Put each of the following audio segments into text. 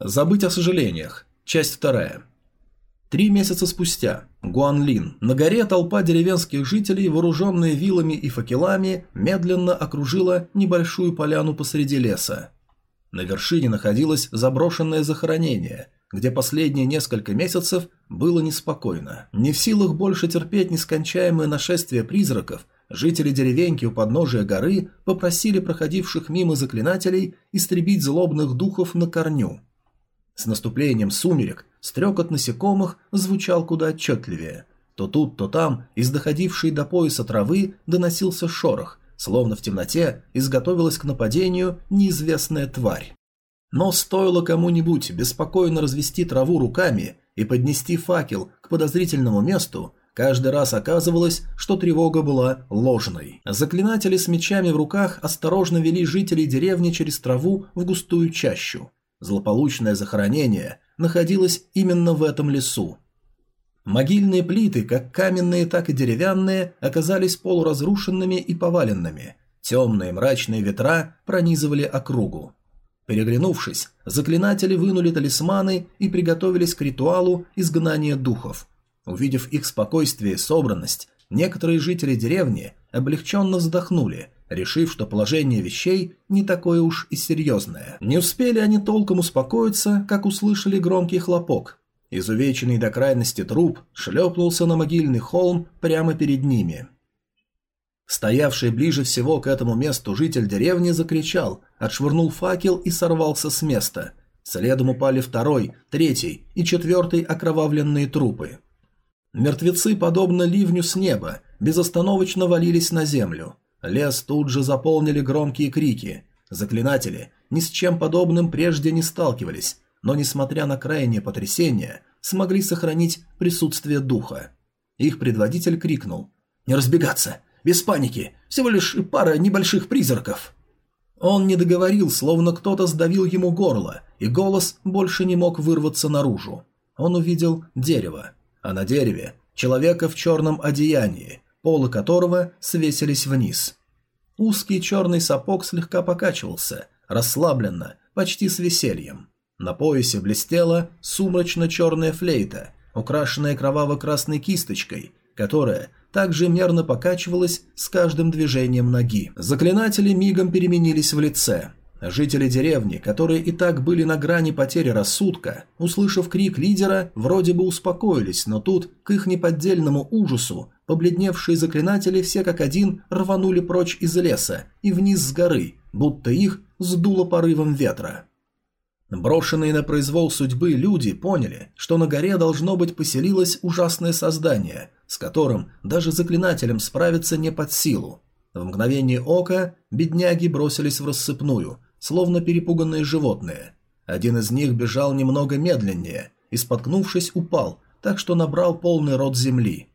Забыть о сожалениях. Часть вторая. Три месяца спустя. Гуанлин. На горе толпа деревенских жителей, вооруженные вилами и факелами, медленно окружила небольшую поляну посреди леса. На вершине находилось заброшенное захоронение, где последние несколько месяцев было неспокойно. Не в силах больше терпеть нескончаемое нашествие призраков, жители деревеньки у подножия горы попросили проходивших мимо заклинателей истребить злобных духов на корню. С наступлением сумерек стрекот насекомых звучал куда отчетливее. То тут, то там из доходившей до пояса травы доносился шорох, словно в темноте изготовилась к нападению неизвестная тварь. Но стоило кому-нибудь беспокойно развести траву руками и поднести факел к подозрительному месту, каждый раз оказывалось, что тревога была ложной. Заклинатели с мечами в руках осторожно вели жителей деревни через траву в густую чащу. Злополучное захоронение находилось именно в этом лесу. Могильные плиты, как каменные, так и деревянные, оказались полуразрушенными и поваленными. Темные мрачные ветра пронизывали округу. Переглянувшись, заклинатели вынули талисманы и приготовились к ритуалу изгнания духов. Увидев их спокойствие и собранность, некоторые жители деревни облегченно вздохнули, решив, что положение вещей не такое уж и серьезное. Не успели они толком успокоиться, как услышали громкий хлопок. Изувеченный до крайности труп шлепнулся на могильный холм прямо перед ними. Стоявший ближе всего к этому месту житель деревни закричал, отшвырнул факел и сорвался с места. Следом упали второй, третий и четвертый окровавленные трупы. Мертвецы, подобно ливню с неба, безостановочно валились на землю. Лес тут же заполнили громкие крики. Заклинатели ни с чем подобным прежде не сталкивались, но, несмотря на крайнее потрясение, смогли сохранить присутствие духа. Их предводитель крикнул «Не разбегаться! Без паники! Всего лишь пара небольших призраков!» Он не договорил, словно кто-то сдавил ему горло, и голос больше не мог вырваться наружу. Он увидел дерево, а на дереве человека в черном одеянии, полы которого свесились вниз. Узкий черный сапог слегка покачивался, расслабленно, почти с весельем. На поясе блестела сумрачно-черная флейта, украшенная кроваво-красной кисточкой, которая также мерно покачивалась с каждым движением ноги. Заклинатели мигом переменились в лице. Жители деревни, которые и так были на грани потери рассудка, услышав крик лидера, вроде бы успокоились, но тут, к их неподдельному ужасу, побледневшие заклинатели все как один рванули прочь из леса и вниз с горы, будто их сдуло порывом ветра. Брошенные на произвол судьбы люди поняли, что на горе должно быть поселилось ужасное создание, с которым даже заклинателям справиться не под силу. В мгновение ока бедняги бросились в рассыпную, словно перепуганные животные. Один из них бежал немного медленнее и, споткнувшись, упал, так что набрал полный рот земли.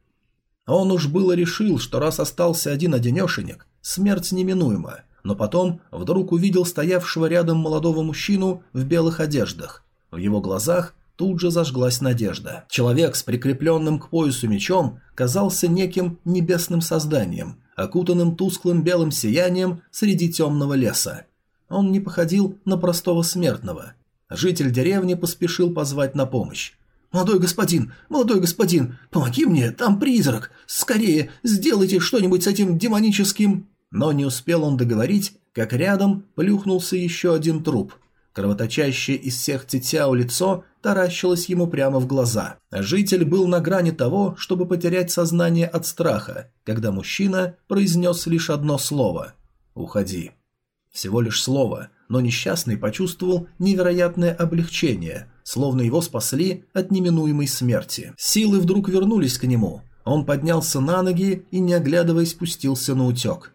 Он уж было решил, что раз остался один-одинешенек, смерть неминуема, но потом вдруг увидел стоявшего рядом молодого мужчину в белых одеждах. В его глазах тут же зажглась надежда. Человек с прикрепленным к поясу мечом казался неким небесным созданием, окутанным тусклым белым сиянием среди темного леса. Он не походил на простого смертного. Житель деревни поспешил позвать на помощь. «Молодой господин, молодой господин, помоги мне, там призрак! Скорее, сделайте что-нибудь с этим демоническим...» Но не успел он договорить, как рядом плюхнулся еще один труп. Кровоточащее из всех тетяу лицо таращилось ему прямо в глаза. Житель был на грани того, чтобы потерять сознание от страха, когда мужчина произнес лишь одно слово «Уходи». Всего лишь слово, но несчастный почувствовал невероятное облегчение, словно его спасли от неминуемой смерти. Силы вдруг вернулись к нему. Он поднялся на ноги и, не оглядываясь, спустился на утек.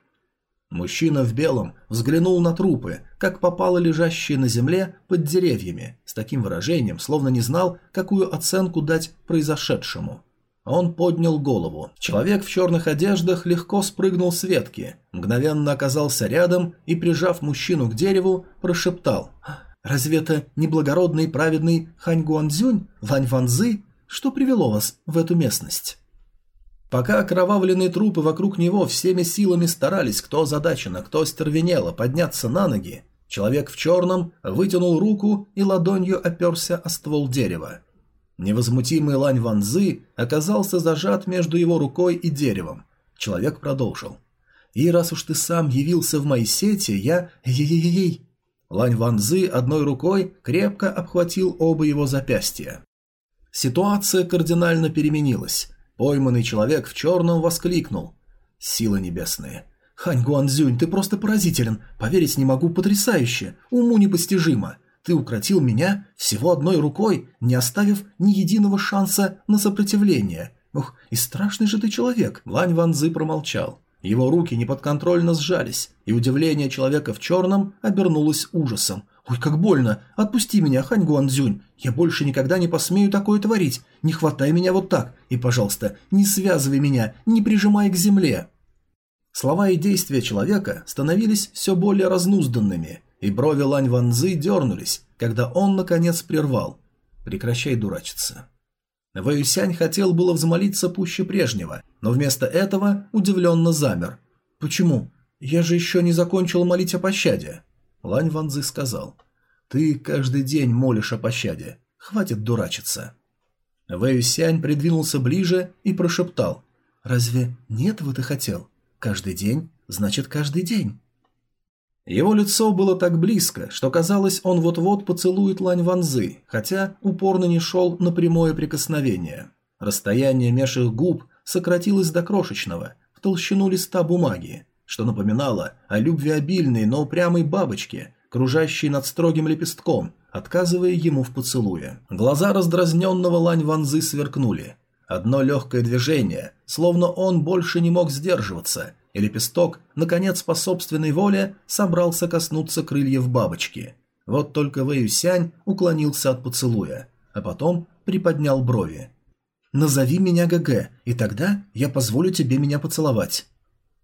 Мужчина в белом взглянул на трупы, как попало лежащие на земле под деревьями, с таким выражением, словно не знал, какую оценку дать произошедшему. Он поднял голову. Человек в черных одеждах легко спрыгнул с ветки, мгновенно оказался рядом и, прижав мужчину к дереву, прошептал «Разве это не благородный и праведный Хань Гуанзюнь, Вань Ванзы? Что привело вас в эту местность?» Пока окровавленные трупы вокруг него всеми силами старались, кто озадаченно, кто стервенело, подняться на ноги, Человек в черном вытянул руку и ладонью оперся о ствол дерева. Невозмутимый Лань Ванзы оказался зажат между его рукой и деревом. Человек продолжил. «И раз уж ты сам явился в мои сети, я... Ей-ей-ей!» Лань Ванзы одной рукой крепко обхватил оба его запястья. Ситуация кардинально переменилась. Пойманный человек в черном воскликнул. «Силы небесные! Хань Гуанзюнь, ты просто поразителен! Поверить не могу, потрясающе! Уму непостижимо! Ты укротил меня всего одной рукой, не оставив ни единого шанса на сопротивление! Ух, и страшный же ты человек!» Лань Ванзы промолчал. Его руки неподконтрольно сжались, и удивление человека в черном обернулось ужасом. «Ой, как больно! Отпусти меня, Хань Гуанзюнь! Я больше никогда не посмею такое творить! Не хватай меня вот так! И, пожалуйста, не связывай меня, не прижимай к земле!» Слова и действия человека становились все более разнузданными, и брови Лань Ванзы дернулись, когда он, наконец, прервал. «Прекращай дурачиться». Вэюсянь хотел было взмолиться пуще прежнего, но вместо этого удивленно замер. «Почему? Я же еще не закончил молить о пощаде». Лань Ванзы сказал. «Ты каждый день молишь о пощаде. Хватит дурачиться». Вэюсянь придвинулся ближе и прошептал. «Разве не этого ты хотел? Каждый день значит каждый день». Его лицо было так близко, что казалось, он вот-вот поцелует Лань Ванзы, хотя упорно не шел на прямое прикосновение. Расстояние меж их губ сократилось до крошечного, в толщину листа бумаги, что напоминало о любвеобильной, но упрямой бабочке, кружащей над строгим лепестком, отказывая ему в поцелуе. Глаза раздразненного Лань Ванзы сверкнули. Одно легкое движение, словно он больше не мог сдерживаться, и лепесток, наконец, по собственной воле собрался коснуться крыльев бабочки. Вот только Вэйюсянь уклонился от поцелуя, а потом приподнял брови. «Назови меня ГГ, и тогда я позволю тебе меня поцеловать».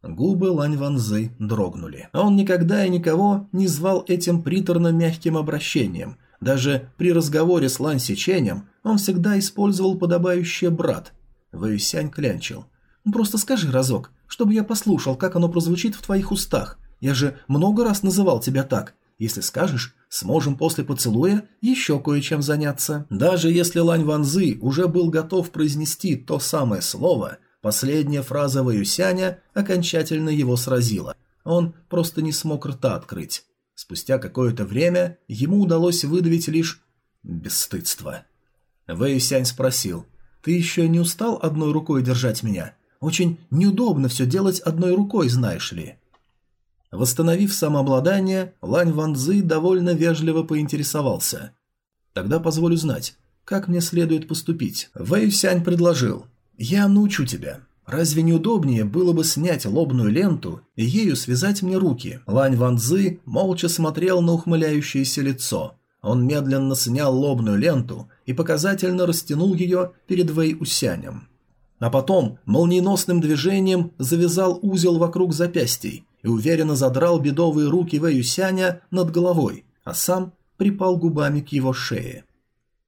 Губы Лань Ванзы дрогнули. Он никогда и никого не звал этим приторно-мягким обращением. Даже при разговоре с Лань Сеченем он всегда использовал подобающее «брат». Вэйюсянь клянчил. «Просто скажи разок, чтобы я послушал, как оно прозвучит в твоих устах. Я же много раз называл тебя так. Если скажешь, сможем после поцелуя еще кое-чем заняться». Даже если Лань Ванзы уже был готов произнести то самое слово, последняя фраза Ваюсяня окончательно его сразила. Он просто не смог рта открыть. Спустя какое-то время ему удалось выдавить лишь бесстыдство. Вэйюсянь спросил, «Ты еще не устал одной рукой держать меня? Очень неудобно все делать одной рукой, знаешь ли. Восстановив самообладание, Лань Ванзы довольно вежливо поинтересовался. «Тогда позволю знать, как мне следует поступить?» Вэй Сянь предложил. «Я научу тебя. Разве не удобнее было бы снять лобную ленту и ею связать мне руки?» Лань Ванзы молча смотрел на ухмыляющееся лицо. Он медленно снял лобную ленту и показательно растянул ее перед Вэй Усянем а потом молниеносным движением завязал узел вокруг запястий и уверенно задрал бедовые руки Вэюсяня над головой, а сам припал губами к его шее.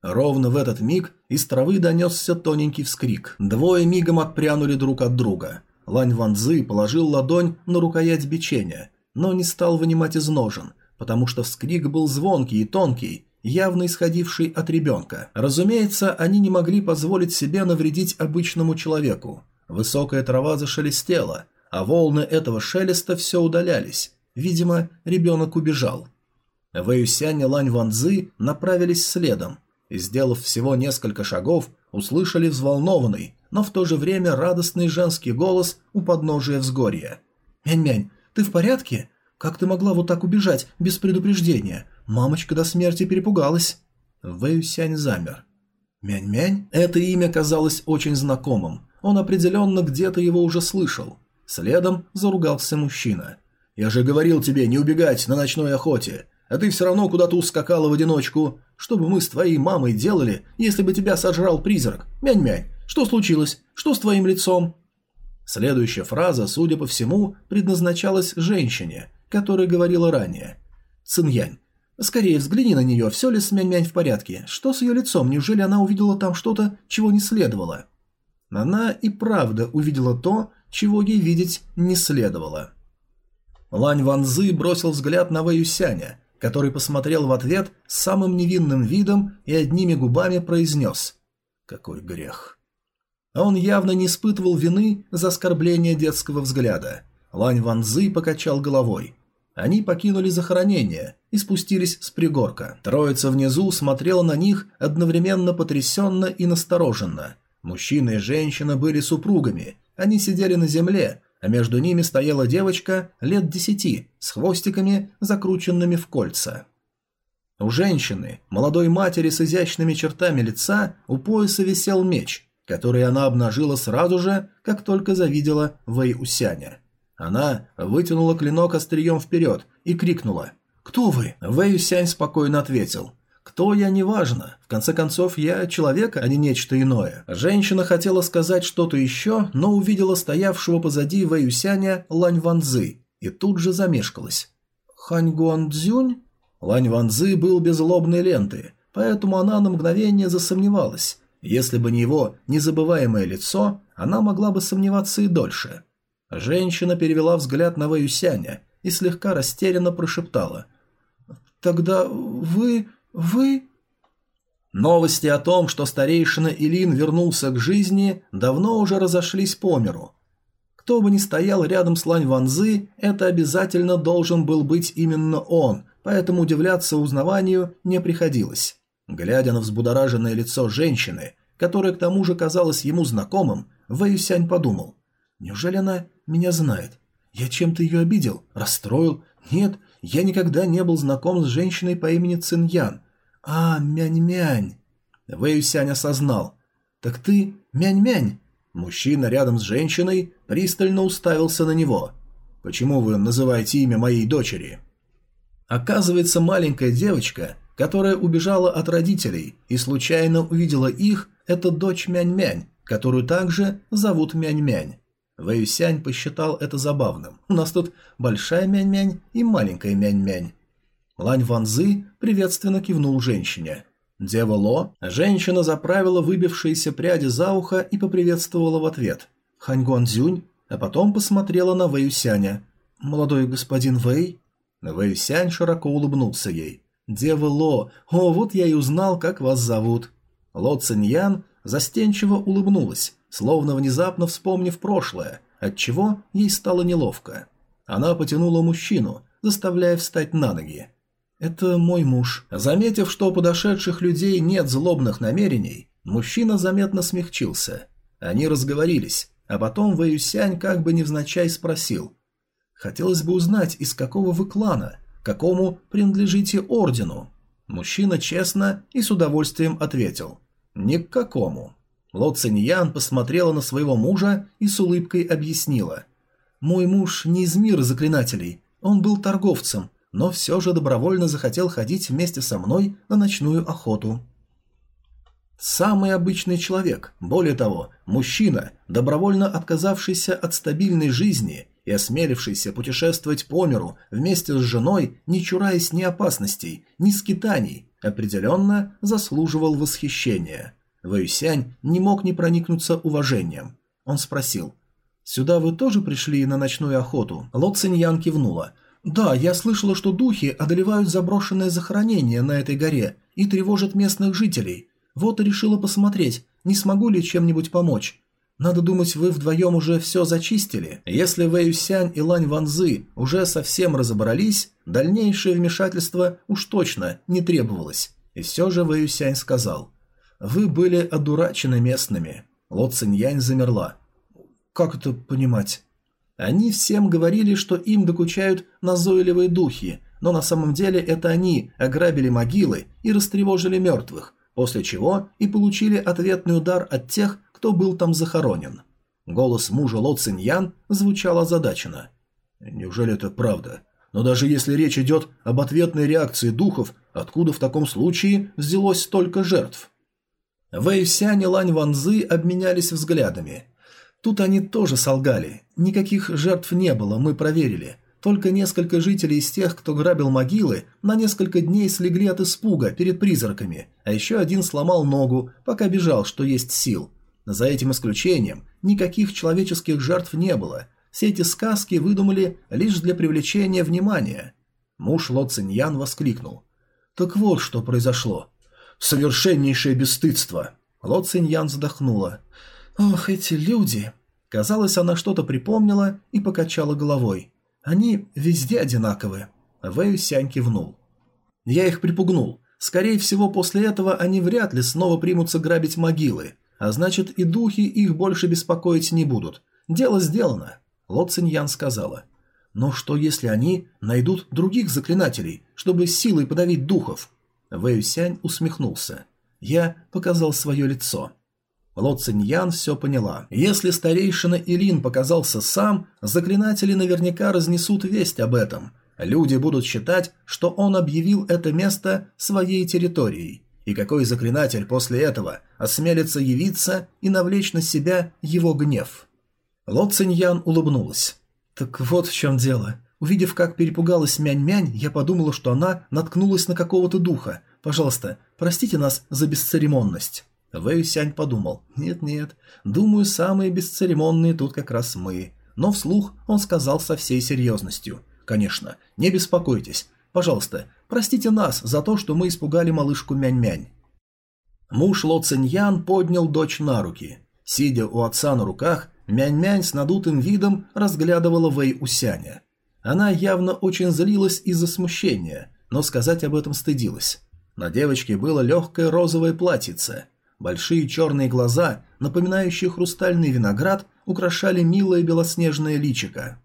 Ровно в этот миг из травы донесся тоненький вскрик. Двое мигом отпрянули друг от друга. Лань Ванзы положил ладонь на рукоять бичения, но не стал вынимать из ножен, потому что вскрик был звонкий и тонкий, явно исходивший от ребенка. Разумеется, они не могли позволить себе навредить обычному человеку. Высокая трава зашелестела, а волны этого шелеста все удалялись. Видимо, ребенок убежал. Вэюсянь и Лань Ванзы направились следом и, сделав всего несколько шагов, услышали взволнованный, но в то же время радостный женский голос у подножия взгорья. «Мянь-мянь, ты в порядке? Как ты могла вот так убежать без предупреждения? Мамочка до смерти перепугалась. Вэйюсянь замер. Мянь-мянь? Это имя казалось очень знакомым. Он определенно где-то его уже слышал. Следом заругался мужчина. «Я же говорил тебе не убегать на ночной охоте, а ты все равно куда-то ускакала в одиночку. Что бы мы с твоей мамой делали, если бы тебя сожрал призрак? Мянь-мянь, что случилось? Что с твоим лицом?» Следующая фраза, судя по всему, предназначалась женщине, которая говорила ранее. «Циньянь, Скорее взгляни на нее, все ли с Мянь-Мянь в порядке? Что с ее лицом? Неужели она увидела там что-то, чего не следовало? Она и правда увидела то, чего ей видеть не следовало. Лань Ванзы бросил взгляд на Вэюсяня который посмотрел в ответ самым невинным видом и одними губами произнес «Какой грех!». А он явно не испытывал вины за оскорбление детского взгляда. Лань Ванзы покачал головой. Они покинули захоронение и спустились с пригорка. Троица внизу смотрела на них одновременно потрясенно и настороженно. Мужчина и женщина были супругами, они сидели на земле, а между ними стояла девочка лет десяти с хвостиками, закрученными в кольца. У женщины, молодой матери с изящными чертами лица, у пояса висел меч, который она обнажила сразу же, как только завидела Вэй Усяня. Она вытянула клинок острием вперед и крикнула «Кто вы?» Вэй Усянь спокойно ответил кто я, неважно. В конце концов, я человек, а не нечто иное. Женщина хотела сказать что-то еще, но увидела стоявшего позади Вэюсяня Лань Ванзы и тут же замешкалась. Хань Гуандзюнь? Лань Ванзы был без лобной ленты, поэтому она на мгновение засомневалась. Если бы не его незабываемое лицо, она могла бы сомневаться и дольше. Женщина перевела взгляд на Вэюсяня и слегка растерянно прошептала. «Тогда вы...» «Вы...» Новости о том, что старейшина Илин вернулся к жизни, давно уже разошлись по миру. Кто бы ни стоял рядом с Лань Ванзы, это обязательно должен был быть именно он, поэтому удивляться узнаванию не приходилось. Глядя на взбудораженное лицо женщины, которое к тому же казалось ему знакомым, Вэйюсянь подумал. «Неужели она меня знает? Я чем-то ее обидел? Расстроил? Нет, я никогда не был знаком с женщиной по имени Циньян, «А, Мянь-Мянь!» Вэйюсянь осознал. «Так ты Мянь-Мянь?» Мужчина рядом с женщиной пристально уставился на него. «Почему вы называете имя моей дочери?» Оказывается, маленькая девочка, которая убежала от родителей и случайно увидела их, это дочь Мянь-Мянь, которую также зовут Мянь-Мянь. Вэйюсянь посчитал это забавным. У нас тут большая Мянь-Мянь и маленькая Мянь-Мянь. Лань Ванзы приветственно кивнул женщине. Дева Ло, женщина заправила выбившиеся пряди за ухо и поприветствовала в ответ. Хань Гуанзюнь, а потом посмотрела на Вэй Сяня. «Молодой господин Вэй?» Вэй Сянь широко улыбнулся ей. «Дева Ло, о, вот я и узнал, как вас зовут». Ло Циньян застенчиво улыбнулась, словно внезапно вспомнив прошлое, отчего ей стало неловко. Она потянула мужчину, заставляя встать на ноги. «Это мой муж». Заметив, что у подошедших людей нет злобных намерений, мужчина заметно смягчился. Они разговорились, а потом Вэюсянь как бы невзначай спросил. «Хотелось бы узнать, из какого вы клана, какому принадлежите ордену?» Мужчина честно и с удовольствием ответил. «Ни к какому». Ло Циньян посмотрела на своего мужа и с улыбкой объяснила. «Мой муж не из мира заклинателей, он был торговцем, но все же добровольно захотел ходить вместе со мной на ночную охоту. Самый обычный человек, более того, мужчина, добровольно отказавшийся от стабильной жизни и осмелившийся путешествовать по миру вместе с женой, не чураясь ни опасностей, ни скитаний, определенно заслуживал восхищения. Вэйсянь не мог не проникнуться уважением. Он спросил, «Сюда вы тоже пришли на ночную охоту?» Ло Циньян кивнула – «Да, я слышала, что духи одолевают заброшенное захоронение на этой горе и тревожат местных жителей. Вот и решила посмотреть, не смогу ли чем-нибудь помочь. Надо думать, вы вдвоем уже все зачистили. Если Вэй Сянь и Лань Ванзы уже совсем разобрались, дальнейшее вмешательство уж точно не требовалось. И все же Вэй Сянь сказал. «Вы были одурачены местными». Ло Циньянь замерла. «Как это понимать?» Они всем говорили, что им докучают назойливые духи, но на самом деле это они ограбили могилы и растревожили мертвых, после чего и получили ответный удар от тех, кто был там захоронен. Голос мужа Ло Циньян звучал озадаченно. «Неужели это правда? Но даже если речь идет об ответной реакции духов, откуда в таком случае взялось столько жертв?» Вэй Сянь и Лань Ванзы обменялись взглядами – Тут они тоже солгали. Никаких жертв не было, мы проверили. Только несколько жителей из тех, кто грабил могилы, на несколько дней слегли от испуга перед призраками, а еще один сломал ногу, пока бежал, что есть сил. За этим исключением никаких человеческих жертв не было. Все эти сказки выдумали лишь для привлечения внимания. Муж Ло воскликнул. «Так вот, что произошло. Совершеннейшее бесстыдство!» Ло Циньян вздохнула. «Ох, эти люди!» Казалось, она что-то припомнила и покачала головой. «Они везде одинаковы». Вэй Сянь кивнул. «Я их припугнул. Скорее всего, после этого они вряд ли снова примутся грабить могилы, а значит и духи их больше беспокоить не будут. Дело сделано», — Ло Циньян сказала. «Но что, если они найдут других заклинателей, чтобы силой подавить духов?» Вэй Сянь усмехнулся. Я показал свое лицо. Ло Циньян все поняла. Если старейшина Илин показался сам, заклинатели наверняка разнесут весть об этом. Люди будут считать, что он объявил это место своей территорией. И какой заклинатель после этого осмелится явиться и навлечь на себя его гнев? Ло Циньян улыбнулась. «Так вот в чем дело. Увидев, как перепугалась Мянь-Мянь, я подумала, что она наткнулась на какого-то духа. Пожалуйста, простите нас за бесцеремонность». Вэй Сянь подумал, нет-нет, думаю, самые бесцеремонные тут как раз мы. Но вслух он сказал со всей серьезностью. Конечно, не беспокойтесь. Пожалуйста, простите нас за то, что мы испугали малышку Мянь-Мянь. Муж Ло Циньян поднял дочь на руки. Сидя у отца на руках, Мянь-Мянь с надутым видом разглядывала Вэй Усяня. Она явно очень злилась из-за смущения, но сказать об этом стыдилась. На девочке было легкое розовое платьице – Большие черные глаза, напоминающие хрустальный виноград, украшали милое белоснежное личико.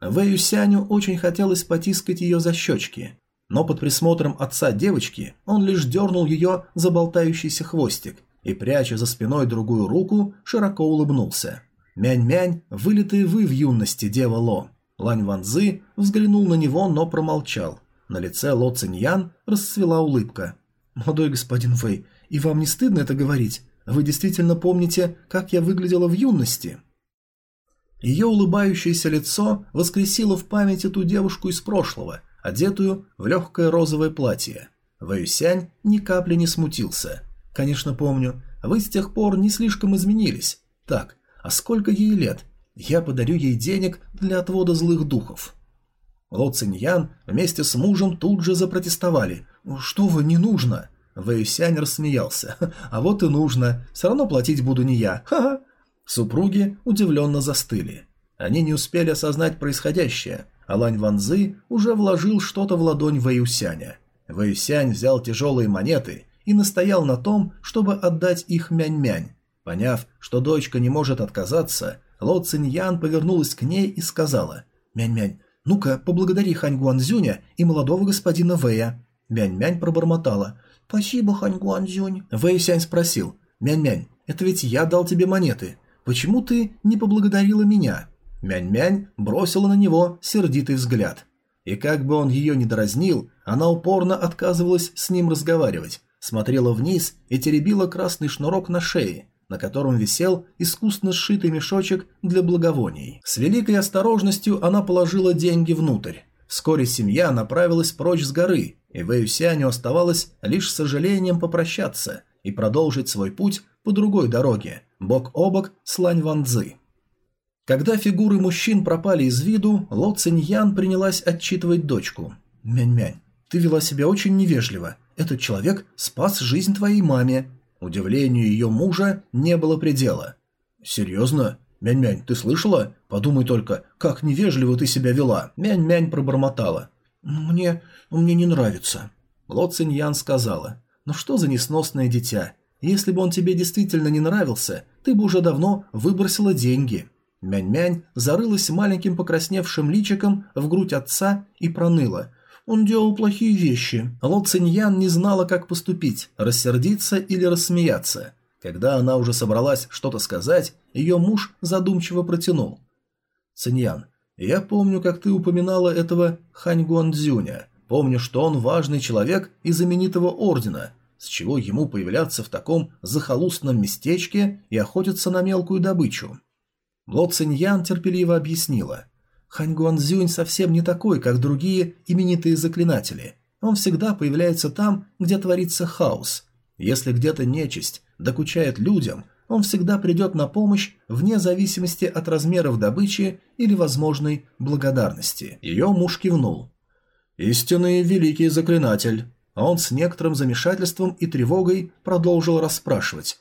Вэю Сяню очень хотелось потискать ее за щечки, но под присмотром отца девочки он лишь дернул ее за болтающийся хвостик и, пряча за спиной другую руку, широко улыбнулся. «Мянь-мянь, вылитые вы в юности, дева Ло». Лань Ванзы взглянул на него, но промолчал. На лице Ло Циньян расцвела улыбка. «Молодой господин Вэй, и вам не стыдно это говорить? Вы действительно помните, как я выглядела в юности?» Ее улыбающееся лицо воскресило в памяти ту девушку из прошлого, одетую в легкое розовое платье. Вэюсянь ни капли не смутился. «Конечно, помню. Вы с тех пор не слишком изменились. Так, а сколько ей лет? Я подарю ей денег для отвода злых духов». Ло Циньян вместе с мужем тут же запротестовали. «Что вы, не нужно!» Вэйсянь рассмеялся. «А вот и нужно. Все равно платить буду не я. Ха-ха!» Супруги удивленно застыли. Они не успели осознать происходящее, а Лань Ванзы уже вложил что-то в ладонь Вэйусяня. Вэйусянь взял тяжелые монеты и настоял на том, чтобы отдать их Мянь-Мянь. Поняв, что дочка не может отказаться, Ло Циньян повернулась к ней и сказала «Мянь-Мянь, ну-ка, поблагодари Хань Гуанзюня и молодого господина Вэя». Мянь-Мянь пробормотала «Спасибо, Хань Гуанзюнь». Вэй Сянь спросил, «Мянь-Мянь, это ведь я дал тебе монеты. Почему ты не поблагодарила меня?» Мянь-Мянь бросила на него сердитый взгляд. И как бы он ее не дразнил, она упорно отказывалась с ним разговаривать, смотрела вниз и теребила красный шнурок на шее, на котором висел искусно сшитый мешочек для благовоний. С великой осторожностью она положила деньги внутрь. Вскоре семья направилась прочь с горы, и Вэюсяню оставалось лишь с сожалением попрощаться и продолжить свой путь по другой дороге, бок о бок с Лань Ванцзы. Когда фигуры мужчин пропали из виду, Ло Циньян принялась отчитывать дочку. «Мянь-мянь, ты вела себя очень невежливо. Этот человек спас жизнь твоей маме». Удивлению ее мужа не было предела. «Серьезно? Мянь-мянь, ты слышала? Подумай только, как невежливо ты себя вела». Мянь-мянь пробормотала. «Мне... мне не нравится». Ло Циньян сказала. «Ну что за несносное дитя? Если бы он тебе действительно не нравился, ты бы уже давно выбросила деньги». Мянь-мянь зарылась маленьким покрасневшим личиком в грудь отца и проныла. «Он делал плохие вещи». Ло Циньян не знала, как поступить, рассердиться или рассмеяться. Когда она уже собралась что-то сказать, ее муж задумчиво протянул. «Циньян, я помню, как ты упоминала этого Хань Гуандзюня. Помню, что он важный человек из знаменитого ордена. С чего ему появляться в таком захолустном местечке и охотиться на мелкую добычу? Ло Циньян терпеливо объяснила. Хань Гуанзюнь совсем не такой, как другие именитые заклинатели. Он всегда появляется там, где творится хаос. Если где-то нечисть докучает людям, он всегда придет на помощь вне зависимости от размеров добычи или возможной благодарности. Ее муж кивнул. «Истинный великий заклинатель». А он с некоторым замешательством и тревогой продолжил расспрашивать.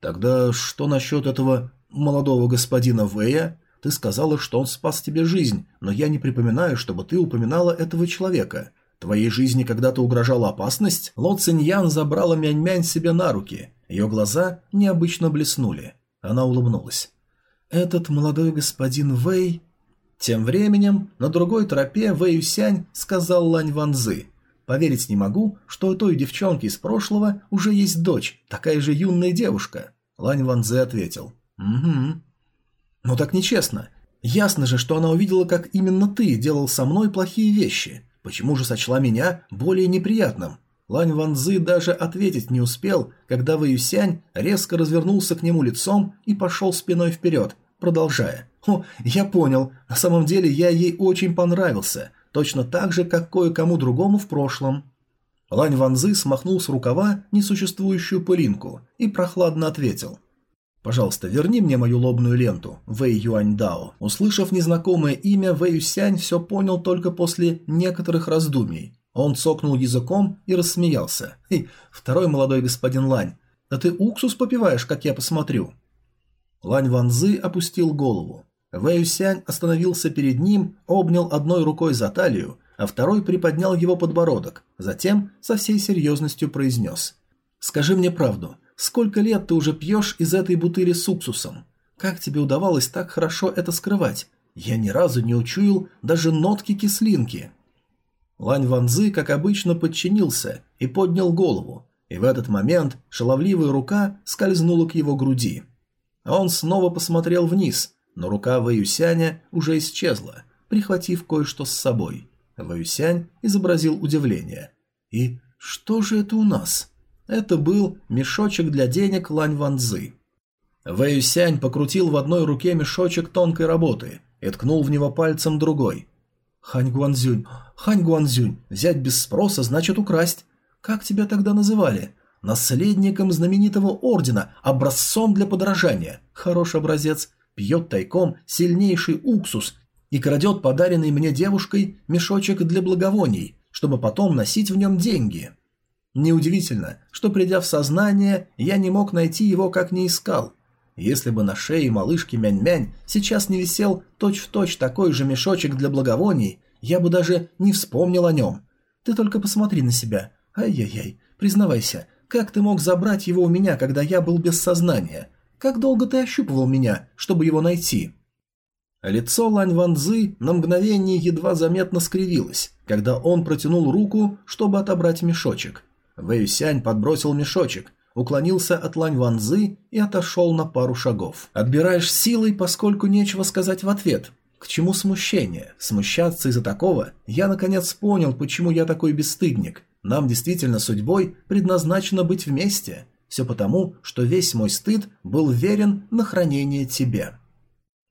«Тогда что насчет этого молодого господина Вэя? Ты сказала, что он спас тебе жизнь, но я не припоминаю, чтобы ты упоминала этого человека. Твоей жизни когда-то угрожала опасность?» Ло Циньян забрала Мянь-Мянь себе на руки. Ее глаза необычно блеснули. Она улыбнулась. «Этот молодой господин Вэй...» Тем временем на другой тропе Вэй Юсянь сказал Лань Ванзы. «Поверить не могу, что у той девчонки из прошлого уже есть дочь, такая же юная девушка». Лань Ванзы ответил. «Угу». «Ну так нечестно. Ясно же, что она увидела, как именно ты делал со мной плохие вещи. Почему же сочла меня более неприятным?» Лань Ванзы даже ответить не успел, когда Вэюсянь резко развернулся к нему лицом и пошел спиной вперед, продолжая. «О, я понял. На самом деле я ей очень понравился. Точно так же, как кое-кому другому в прошлом». Лань Ванзы смахнул с рукава несуществующую пылинку и прохладно ответил. «Пожалуйста, верни мне мою лобную ленту, Вэй Юань Дао». Услышав незнакомое имя, Вэй Юсянь все понял только после некоторых раздумий. Он цокнул языком и рассмеялся. «Эй, второй молодой господин Лань, да ты уксус попиваешь, как я посмотрю». Лань Ванзы опустил голову. Вэй Сянь остановился перед ним, обнял одной рукой за талию, а второй приподнял его подбородок, затем со всей серьезностью произнес. «Скажи мне правду, сколько лет ты уже пьешь из этой бутыли с уксусом? Как тебе удавалось так хорошо это скрывать? Я ни разу не учуял даже нотки кислинки». Лань Ванзы, как обычно, подчинился и поднял голову, и в этот момент шаловливая рука скользнула к его груди. Он снова посмотрел вниз, но рука Вэюсяня уже исчезла, прихватив кое-что с собой. Вэюсянь изобразил удивление. «И что же это у нас?» Это был мешочек для денег Лань Ванзы. Вэюсянь покрутил в одной руке мешочек тонкой работы и ткнул в него пальцем другой. «Хань Гуанзюнь, Хань Гуанзюнь, взять без спроса значит украсть. Как тебя тогда называли? Наследником знаменитого ордена, образцом для подражания. Хороший образец. Пьет тайком сильнейший уксус и крадет подаренный мне девушкой мешочек для благовоний, чтобы потом носить в нем деньги. Неудивительно, что придя в сознание, я не мог найти его, как не искал. Если бы на шее малышки Мянь-Мянь сейчас не висел точь-в-точь точь такой же мешочек для благовоний, я бы даже не вспомнил о нем. Ты только посмотри на себя. Ай-яй-яй, признавайся, как ты мог забрать его у меня, когда я был без сознания? Как долго ты ощупывал меня, чтобы его найти?» Лицо Лань Ванзы на мгновение едва заметно скривилось, когда он протянул руку, чтобы отобрать мешочек. Вэйсянь подбросил мешочек, уклонился от Лань Ванзы и отошел на пару шагов. «Отбираешь силой, поскольку нечего сказать в ответ. К чему смущение? Смущаться из-за такого? Я наконец понял, почему я такой бесстыдник. Нам действительно судьбой предназначено быть вместе. Все потому, что весь мой стыд был верен на хранение тебе».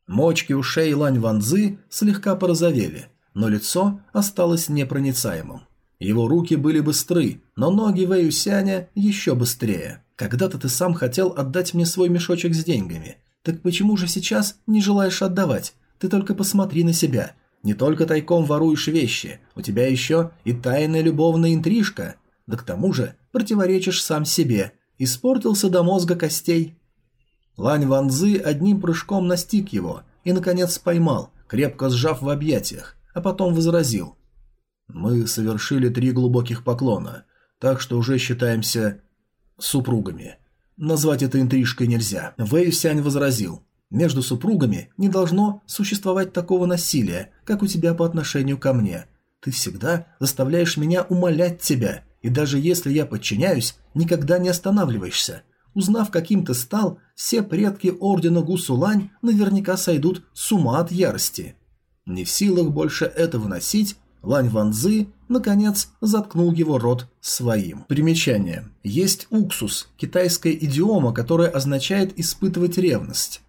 Мочки ушей Лань Ванзы слегка порозовели, но лицо осталось непроницаемым. Его руки были быстры, но ноги Вэюсяня еще быстрее. «Когда-то ты сам хотел отдать мне свой мешочек с деньгами. Так почему же сейчас не желаешь отдавать? Ты только посмотри на себя. Не только тайком воруешь вещи, у тебя еще и тайная любовная интрижка. Да к тому же противоречишь сам себе. Испортился до мозга костей». Лань Ванзы одним прыжком настиг его и, наконец, поймал, крепко сжав в объятиях, а потом возразил. Мы совершили три глубоких поклона, так что уже считаемся супругами. Назвать это интрижкой нельзя. Вэй Сянь возразил. Между супругами не должно существовать такого насилия, как у тебя по отношению ко мне. Ты всегда заставляешь меня умолять тебя, и даже если я подчиняюсь, никогда не останавливаешься. Узнав, каким ты стал, все предки ордена Гусулань наверняка сойдут с ума от ярости. Не в силах больше этого носить, Лань Ванзы, наконец, заткнул его рот своим. Примечание. Есть уксус, китайская идиома, которая означает «испытывать ревность».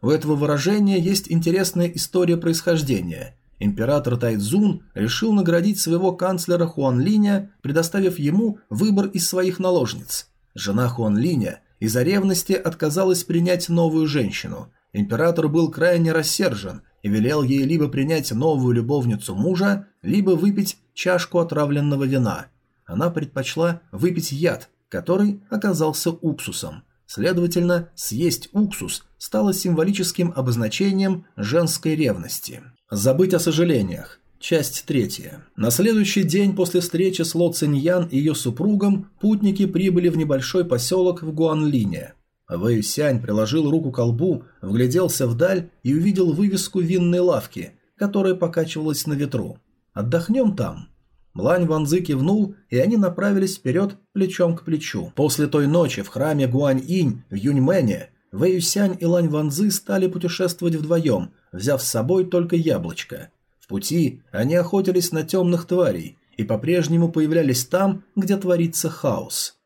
У этого выражения есть интересная история происхождения. Император Тайцзун решил наградить своего канцлера Хуан Линя, предоставив ему выбор из своих наложниц. Жена Хуан Линя из-за ревности отказалась принять новую женщину. Император был крайне рассержен и велел ей либо принять новую любовницу мужа, либо выпить чашку отравленного вина. Она предпочла выпить яд, который оказался уксусом. Следовательно, съесть уксус стало символическим обозначением женской ревности. Забыть о сожалениях. Часть третья. На следующий день после встречи с Ло Циньян и ее супругом путники прибыли в небольшой поселок в Гуанлине. Вэй Сянь приложил руку к колбу, вгляделся вдаль и увидел вывеску винной лавки, которая покачивалась на ветру. «Отдохнем там». Лань Ванзы кивнул, и они направились вперед плечом к плечу. После той ночи в храме Гуань-Инь в Юньмэне Вэй Сянь и Лань Ванзы стали путешествовать вдвоем, взяв с собой только яблочко – пути они охотились на темных тварей и по-прежнему появлялись там, где творится хаос.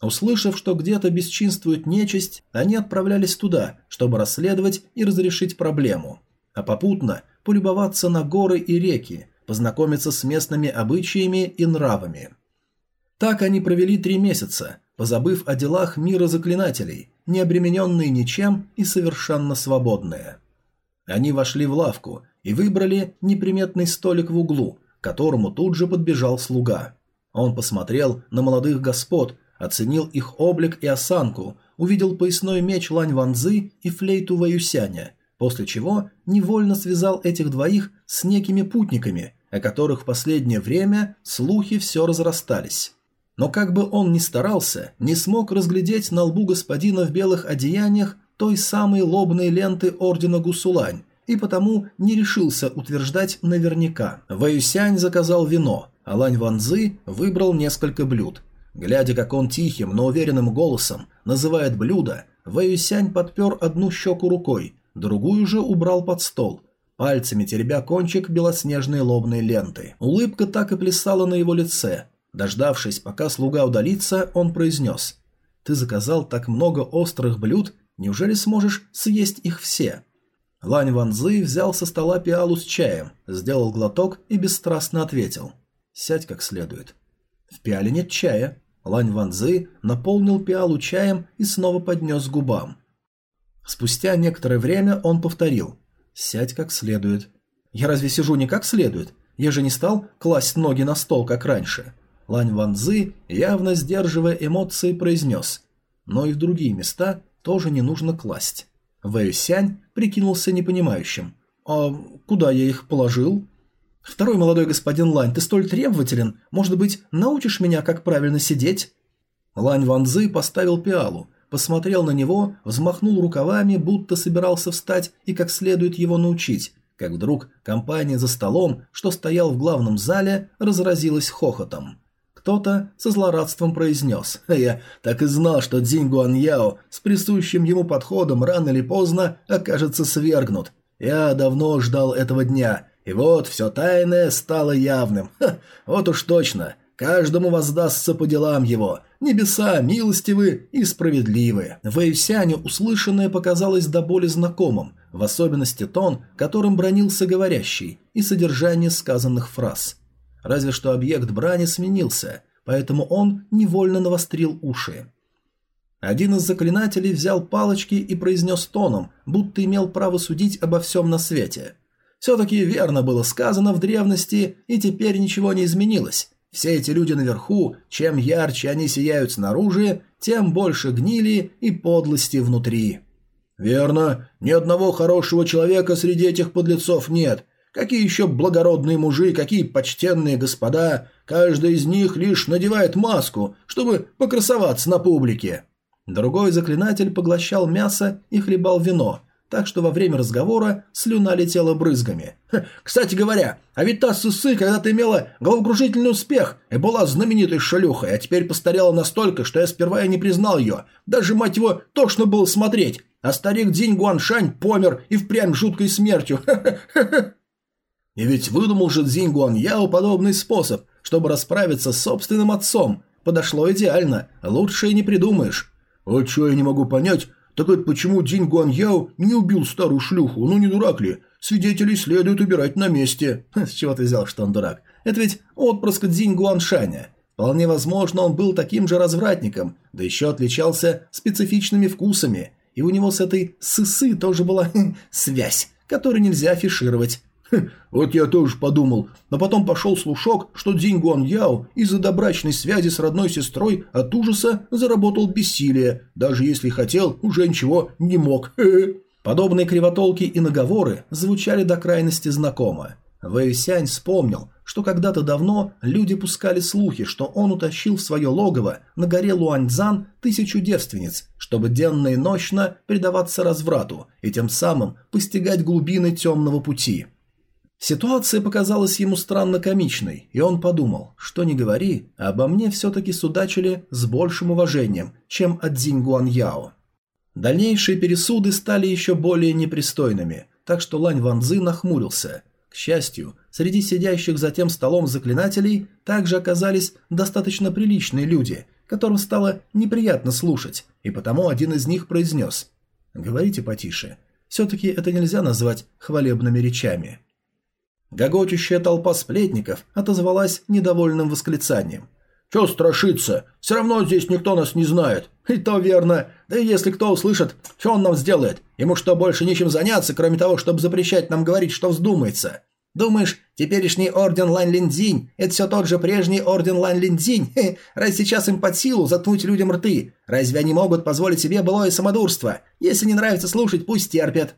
Услышав, что где-то бесчинствует нечисть, они отправлялись туда, чтобы расследовать и разрешить проблему, а попутно полюбоваться на горы и реки, познакомиться с местными обычаями и нравами. Так они провели три месяца, позабыв о делах мира заклинателей, не обремененные ничем и совершенно свободные. Они вошли в лавку и выбрали неприметный столик в углу, к которому тут же подбежал слуга. Он посмотрел на молодых господ, оценил их облик и осанку, увидел поясной меч Лань Ванзы и флейту Ваюсяня, после чего невольно связал этих двоих с некими путниками, о которых в последнее время слухи все разрастались. Но как бы он ни старался, не смог разглядеть на лбу господина в белых одеяниях той самой лобной ленты ордена Гусулань, и потому не решился утверждать наверняка. Вэйсянь заказал вино, а Лань Ванзы выбрал несколько блюд. Глядя, как он тихим, но уверенным голосом называет блюдо, Вэйсянь подпер одну щеку рукой, другую же убрал под стол, пальцами теребя кончик белоснежной лобной ленты. Улыбка так и плясала на его лице. Дождавшись, пока слуга удалится, он произнес «Ты заказал так много острых блюд, неужели сможешь съесть их все?» Лань Ванзы взял со стола пиалу с чаем, сделал глоток и бесстрастно ответил. «Сядь как следует». «В пиале нет чая». Лань Ванзы наполнил пиалу чаем и снова поднес к губам. Спустя некоторое время он повторил. «Сядь как следует». «Я разве сижу не как следует? Я же не стал класть ноги на стол, как раньше». Лань Ванзы, явно сдерживая эмоции, произнес. «Но и в другие места тоже не нужно класть». Вэй Сянь прикинулся непонимающим. «А куда я их положил?» «Второй молодой господин Лань, ты столь требователен. Может быть, научишь меня, как правильно сидеть?» Лань Ванзы поставил пиалу, посмотрел на него, взмахнул рукавами, будто собирался встать и как следует его научить, как вдруг компания за столом, что стоял в главном зале, разразилась хохотом. Кто-то со злорадством произнес. «Я так и знал, что Дзинь Гуаньяо с присущим ему подходом рано или поздно окажется свергнут. Я давно ждал этого дня, и вот все тайное стало явным. Ха, вот уж точно, каждому воздастся по делам его. Небеса милостивы и справедливы». Вэйсяню услышанное показалось до боли знакомым, в особенности тон, которым бронился говорящий, и содержание сказанных фраз – разве что объект брани сменился, поэтому он невольно навострил уши. Один из заклинателей взял палочки и произнес тоном, будто имел право судить обо всем на свете. Все-таки верно было сказано в древности, и теперь ничего не изменилось. Все эти люди наверху, чем ярче они сияют снаружи, тем больше гнили и подлости внутри. «Верно, ни одного хорошего человека среди этих подлецов нет, Какие еще благородные мужи, какие почтенные господа, каждый из них лишь надевает маску, чтобы покрасоваться на публике. Другой заклинатель поглощал мясо и хлебал вино, так что во время разговора слюна летела брызгами. «Кстати говоря, а ведь та Сусы когда-то имела головокружительный успех и была знаменитой шалюхой, а теперь постарела настолько, что я сперва и не признал ее. Даже, мать его, тошно было смотреть. А старик Динь Гуаншань помер и впрямь жуткой смертью. Ха-ха-ха!» И ведь выдумал же Цзинь Яо подобный способ, чтобы расправиться с собственным отцом. Подошло идеально, лучше и не придумаешь. А что я не могу понять, так это почему Динь Яо не убил старую шлюху, ну не дурак ли? Свидетелей следует убирать на месте. С чего ты взял, что он дурак? Это ведь отпрыск Дзинь Гуаншаня. Вполне возможно, он был таким же развратником, да еще отличался специфичными вкусами, и у него с этой сысы тоже была связь который нельзя афишировать. Вот я тоже подумал, но потом пошел слушок, что Динь Гуан Яо из-за добрачной связи с родной сестрой от ужаса заработал бессилие, даже если хотел, уже ничего не мог. Подобные кривотолки и наговоры звучали до крайности знакомо. Вэйсянь вспомнил, что когда-то давно люди пускали слухи, что он утащил в свое логово на горе Луаньцзан тысячу девственниц, чтобы денно и ночно предаваться разврату и тем самым постигать глубины темного пути. Ситуация показалась ему странно комичной, и он подумал, что не говори, обо мне все-таки судачили с большим уважением, чем от Зиньгуан Яо. Дальнейшие пересуды стали еще более непристойными, так что Лань Ванзы нахмурился. К счастью, среди сидящих за тем столом заклинателей также оказались достаточно приличные люди, которым стало неприятно слушать, и потому один из них произнес «Говорите потише, все-таки это нельзя назвать хвалебными речами». Гогочущая толпа сплетников отозвалась недовольным восклицанием. «Чё страшиться? Все равно здесь никто нас не знает». «И то верно. Да и если кто услышит, что он нам сделает? Ему что, больше нечем заняться, кроме того, чтобы запрещать нам говорить, что вздумается? Думаешь, теперешний орден Лань Линдзинь – это все тот же прежний орден Лань Линдзинь? Раз сейчас им под силу заткнуть людям рты? Разве они могут позволить себе былое самодурство? Если не нравится слушать, пусть терпят».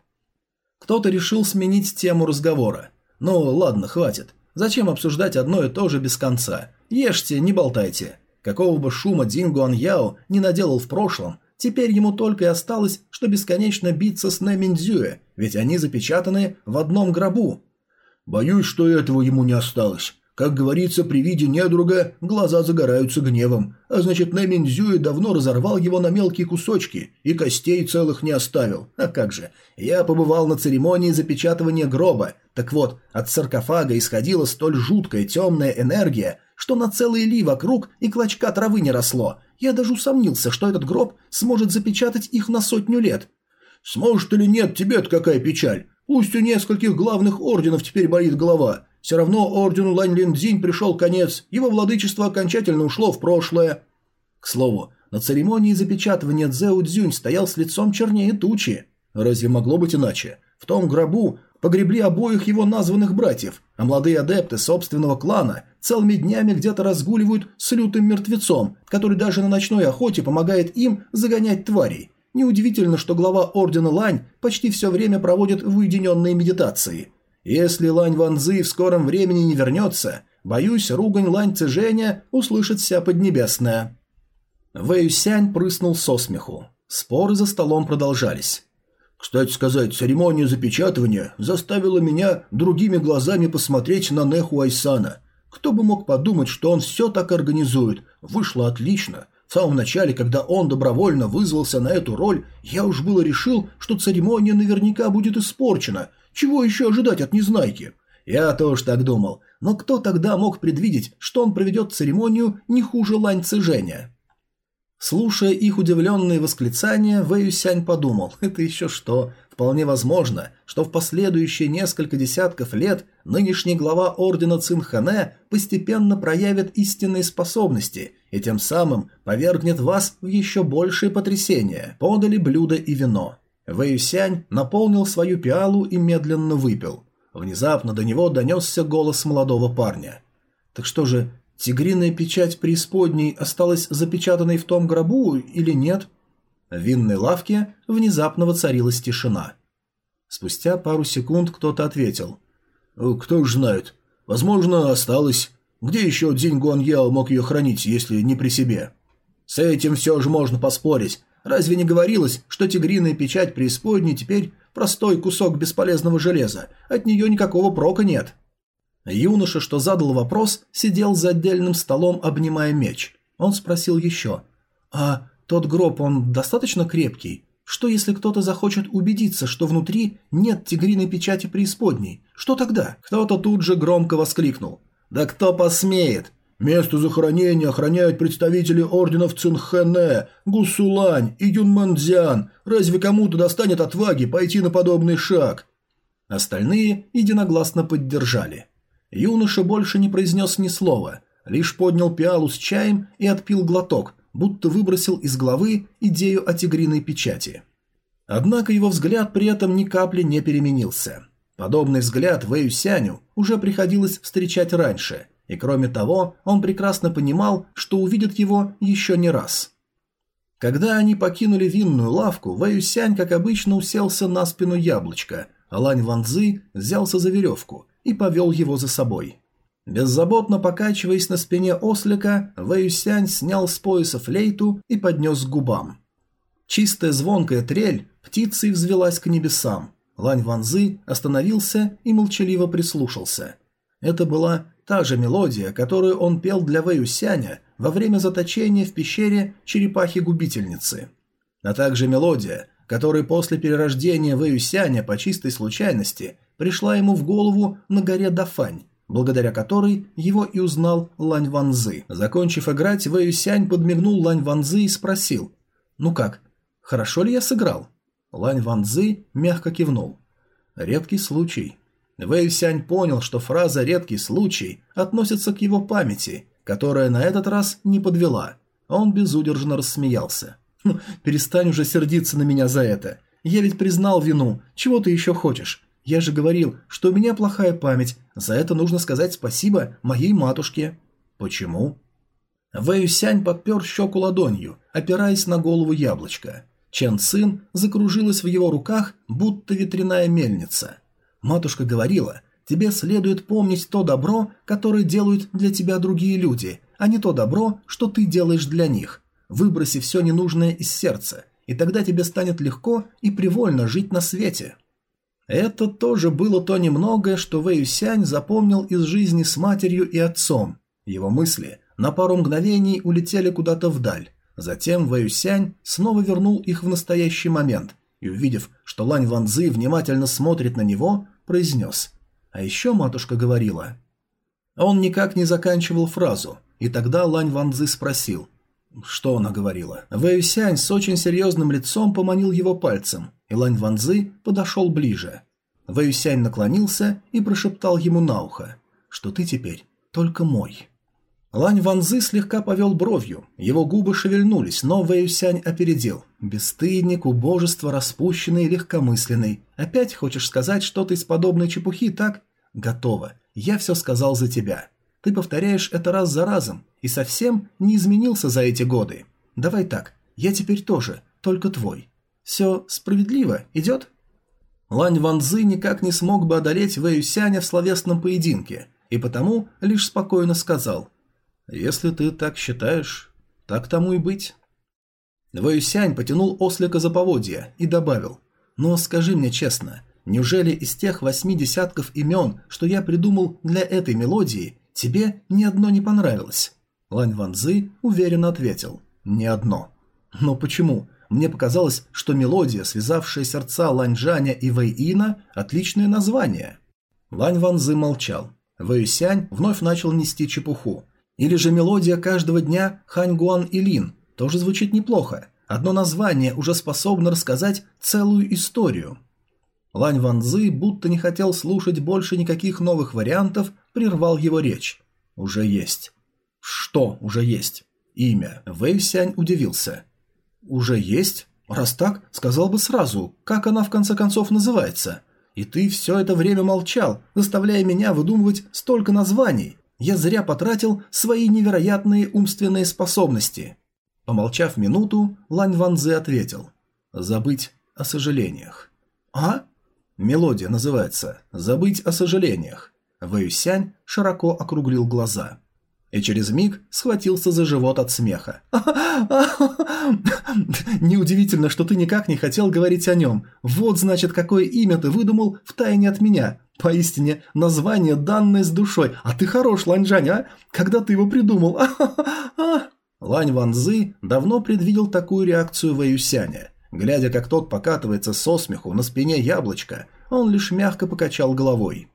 Кто-то решил сменить тему разговора. «Ну, ладно, хватит. Зачем обсуждать одно и то же без конца? Ешьте, не болтайте. Какого бы шума Дин Гуан Яо не наделал в прошлом, теперь ему только и осталось, что бесконечно биться с Нэ Миндзюэ, ведь они запечатаны в одном гробу». «Боюсь, что этого ему не осталось. Как говорится, при виде недруга глаза загораются гневом, а значит Нэминзюи давно разорвал его на мелкие кусочки и костей целых не оставил. А как же, я побывал на церемонии запечатывания гроба, так вот, от саркофага исходила столь жуткая темная энергия, что на целый ли вокруг и клочка травы не росло. Я даже усомнился, что этот гроб сможет запечатать их на сотню лет. Сможет или нет, тебе-то какая печаль. Пусть у нескольких главных орденов теперь болит голова, все равно ордену Лань Линдзинь пришел конец, его владычество окончательно ушло в прошлое. К слову, на церемонии запечатывания Цзэу Цзюнь стоял с лицом чернее тучи. Разве могло быть иначе? В том гробу погребли обоих его названных братьев, а молодые адепты собственного клана целыми днями где-то разгуливают с лютым мертвецом, который даже на ночной охоте помогает им загонять тварей. Неудивительно, что глава ордена Лань почти все время проводит в уединенной медитации – если Лань Ванзы в скором времени не вернется, боюсь, ругань Лань Цзэжэня услышит вся Поднебесная». Вэй Сянь прыснул со смеху. Споры за столом продолжались. Кстати сказать, церемония запечатывания заставила меня другими глазами посмотреть на Неху Айсана. Кто бы мог подумать, что он все так организует. Вышло отлично. В самом начале, когда он добровольно вызвался на эту роль, я уж было решил, что церемония наверняка будет испорчена, чего еще ожидать от Незнайки? Я тоже так думал. Но кто тогда мог предвидеть, что он проведет церемонию не хуже Лань Цзэжэня? Слушая их удивленные восклицания, Вэй Сянь подумал, это еще что? Вполне возможно, что в последующие несколько десятков лет нынешний глава ордена Цинхане постепенно проявит истинные способности и тем самым повергнет вас в еще большее потрясение. Подали блюдо и вино. Вэйюсянь наполнил свою пиалу и медленно выпил. Внезапно до него донесся голос молодого парня. «Так что же, тигриная печать преисподней осталась запечатанной в том гробу или нет?» В винной лавке внезапно воцарилась тишина. Спустя пару секунд кто-то ответил. «Кто ж знает. Возможно, осталась. Где еще Дзинь Гуаньяо мог ее хранить, если не при себе?» «С этим все же можно поспорить. Разве не говорилось, что тигриная печать преисподней теперь простой кусок бесполезного железа? От нее никакого прока нет. Юноша, что задал вопрос, сидел за отдельным столом, обнимая меч. Он спросил еще. «А тот гроб, он достаточно крепкий? Что если кто-то захочет убедиться, что внутри нет тигриной печати преисподней? Что тогда?» Кто-то тут же громко воскликнул. «Да кто посмеет? Место захоронения охраняют представители орденов Цинхэне, Гусулань и Юнмандзян. Разве кому-то достанет отваги пойти на подобный шаг? Остальные единогласно поддержали. Юноша больше не произнес ни слова, лишь поднял пиалу с чаем и отпил глоток, будто выбросил из головы идею о тигриной печати. Однако его взгляд при этом ни капли не переменился. Подобный взгляд Вэю Сяню уже приходилось встречать раньше, и кроме того, он прекрасно понимал, что увидит его еще не раз. Когда они покинули винную лавку, Вэю Сянь, как обычно, уселся на спину яблочка, а Лань Ванзы взялся за веревку и повел его за собой. Беззаботно покачиваясь на спине ослика, Вэюсянь снял с пояса флейту и поднес к губам. Чистая звонкая трель птицей взвелась к небесам. Лань Ванзы остановился и молчаливо прислушался. Это была та же мелодия, которую он пел для Вэюсяня во время заточения в пещере черепахи-губительницы. А также мелодия, которая после перерождения Вэюсяня по чистой случайности пришла ему в голову на горе Дафань, благодаря которой его и узнал Лань Ванзы. Закончив играть, Вэй Сянь подмигнул Лань Ванзы и спросил «Ну как, хорошо ли я сыграл?» Лань Ванзы мягко кивнул. «Редкий случай». Вэй понял, что фраза «редкий случай» относится к его памяти, которая на этот раз не подвела. Он безудержно рассмеялся. «Ну, перестань уже сердиться на меня за это. Я ведь признал вину. Чего ты еще хочешь? Я же говорил, что у меня плохая память. За это нужно сказать спасибо моей матушке. Почему? Вэй Сянь подпер щеку ладонью, опираясь на голову яблочка. Чен Цин закружилась в его руках, будто ветряная мельница. Матушка говорила, тебе следует помнить то добро, которое делают для тебя другие люди, а не то добро, что ты делаешь для них. Выброси все ненужное из сердца, и тогда тебе станет легко и привольно жить на свете. Это тоже было то немногое, что Вэй Сянь запомнил из жизни с матерью и отцом. Его мысли на пару мгновений улетели куда-то вдаль. Затем Вэй Сянь снова вернул их в настоящий момент и, увидев, что Лань Ванзы внимательно смотрит на него, произнес «А еще матушка говорила». Он никак не заканчивал фразу, и тогда Лань Ванзы спросил что она говорила? Вэй Сянь с очень серьезным лицом поманил его пальцем, и Лань Ванзы подошел ближе. Вэйсянь наклонился и прошептал ему на ухо, что ты теперь только мой. Лань Ванзы слегка повел бровью, его губы шевельнулись, но Вэйсянь опередил. «Бесстыдник, убожество, распущенный легкомысленный. Опять хочешь сказать что-то из подобной чепухи, так? Готово. Я все сказал за тебя. Ты повторяешь это раз за разом и совсем не изменился за эти годы. Давай так, я теперь тоже, только твой. Все справедливо, идет?» Лань Ванзы никак не смог бы одолеть Вэй Сяня в словесном поединке, и потому лишь спокойно сказал «Если ты так считаешь, так тому и быть». Вэй Сянь потянул ослика за поводья и добавил «Но скажи мне честно, неужели из тех восьми десятков имен, что я придумал для этой мелодии, тебе ни одно не понравилось?» Лань Ванзы уверенно ответил «Ни одно». «Но почему? Мне показалось, что мелодия, связавшая сердца Ланьжаня и Вэйина, отличное название. Лань Ванзы молчал. Вэйсянь вновь начал нести чепуху. Или же мелодия каждого дня Хань Гуан и Лин тоже звучит неплохо. Одно название уже способно рассказать целую историю. Лань Ванзы, будто не хотел слушать больше никаких новых вариантов, прервал его речь. «Уже есть». «Что уже есть?» «Имя». Вэйсянь удивился. «Уже есть? Раз так, сказал бы сразу, как она в конце концов называется. И ты все это время молчал, заставляя меня выдумывать столько названий. Я зря потратил свои невероятные умственные способности». Помолчав минуту, Лань Ванзе ответил. «Забыть о сожалениях». «А?» Мелодия называется «Забыть о сожалениях». Вэюсянь широко округлил глаза и через миг схватился за живот от смеха. «Неудивительно, что ты никак не хотел говорить о нем. Вот, значит, какое имя ты выдумал втайне от меня. Поистине, название, данное с душой. А ты хорош, Ланьжань, а? Когда ты его придумал? Лань Ванзы давно предвидел такую реакцию Вэюсяня. Глядя, как тот покатывается со смеху на спине яблочка, он лишь мягко покачал головой.